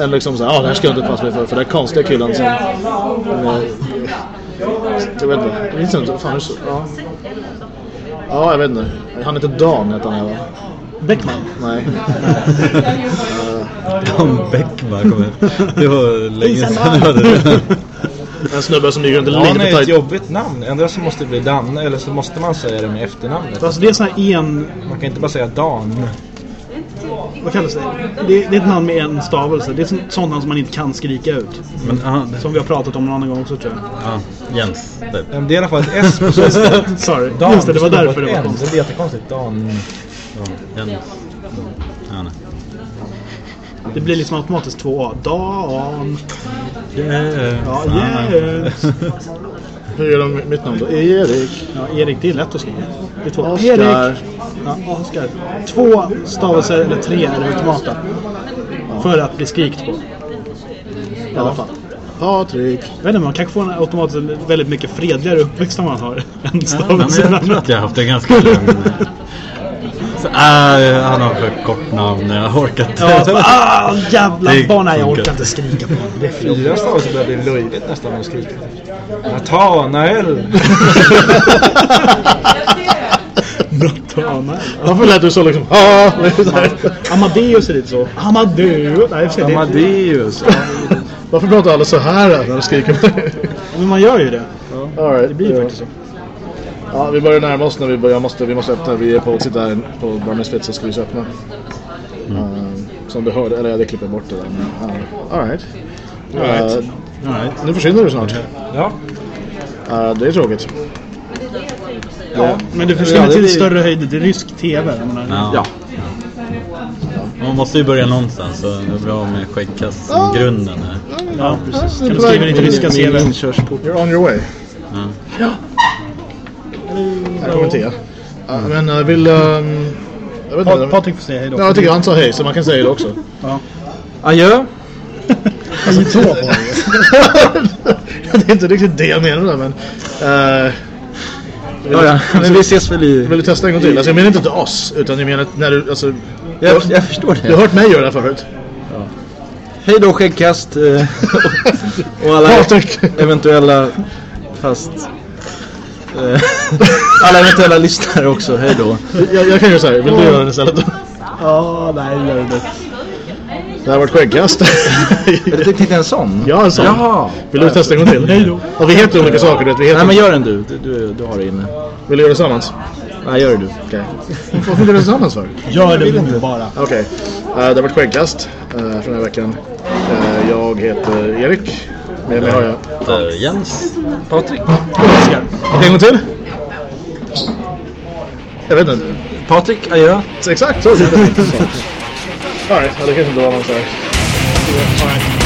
Än liksom så här, ja det här ska jag inte passa mig för. För det är konstiga killen som... Eh, jag vet inte. Jag minns inte. Fan, hur så, ja. ja, jag vet inte. Han heter Dan hette han va? Bäckman. Nej. Dan Bäckman kommer. Det var länge sedan jag hörde det. En snubbe som ligger under Dan lite är ett jobbigt namn. Ändå så måste det bli Danne eller så måste man säga det med efternamnet. Alltså det är sån här en... Man kan inte bara säga Dan. Vad kallas det? Det, det är ett namn med en stavelse. Det är sånt- namn som man inte kan skrika ut. Men ja, det- Som vi har pratat om någon annan gång också tror jag. ja, Jens. Typ. Det är i alla fall ett S på slutet. Sorry. Dan. Just det, det var därför det var konstigt. Det är jättekonstigt. Dan. Ja, Jens. Ja. Det blir liksom automatiskt två A. Dan. Yeah. Ja, yes. Hur är de mitt namn då? Erik. Ja, Erik, det är lätt att skriva. Det är två. Oskar. Erik. Ja, Oskar. Två stavelser eller tre är det ultimata. För att bli skrikt på. I alla fall. Patrik. Jag vet inte, man kanske får en automatiskt väldigt mycket fredligare uppväxt om man har en Ja, men stavelse. jag tror att jag har haft det ganska lugn. Så, äh, han har för kort namn. Jag orkar inte. Ja, så ah, jävla Det barn. Nej, jag orkar inte skrika på honom. Det är för. Fyra stavelser börjar bli löjligt nästan att skrika. Nathanael. Nathanael. Varför lät du så liksom? Ah, Amadeus är lite så. Amadeus. Nej, för det, Amadeus. Varför pratar alla så här när de skriker men man gör ju det. All right. Det blir ju faktiskt så. Ja, vi börjar närma oss när vi börjar. Måste, vi måste öppna. Vi är på sitta här på Bar Misfits så ska vi så öppna. Um, som du hörde, eller jag klippt bort det där. Men, uh, all right. All right. Uh, All right. nu försvinner du snart. Ja. Uh, det är tråkigt. Ja, men det försvinner Ja, det till blir- större höjder till rysk TV. menar. Ja. Man måste ju börja någonstans så det är bra med skäggkast som grunden här. Ja, precis. Ja, Kan du det är skriva ditt ryska Min CV? inkörsport. You're on your way. Ja. Här kommer Tia. Ja, men uh, vill... Um, jag vet inte. Patrik får säga hej då. Ja, jag tycker han sa hej så man kan säga det också. Adjö. Hej då på Det är inte riktigt det jag menar men... Uh, Ja, ja. Men vi ses väl i... Vill du testa en gång till? Alltså jag menar inte till oss, utan jag menar när du... Alltså, Jag, jag förstår du har det. hört mig göra det förut. Hej då skäggkast. eh, och alla eventuella... Fast... eh, alla eventuella lyssnare också. Hej då. Jag, jag kan så här. Vill du göra det istället? Ja, nej, gör det. Det har varit skäggkast. Jag tänkte en sån. Ja, en sån. Jaha. Vill du testa en gång till? Hej då. Och vi heter olika saker. du Vi heter... Nej men gör den du. Du, du, du har det inne. Vill du göra det tillsammans? Nej gör det du. Okej. Varför gör du det tillsammans för? Gör det nu bara. Okej. Eh, det har varit skäggkast uh, från den här veckan. Eh, jag heter Erik. Med mig har jag... Uh, Jens. Patrik. Oskar. En gång till? Jag vet inte. Patrik, adjö. Exakt så. Alright, ja, det kanske inte var någon så här. All right.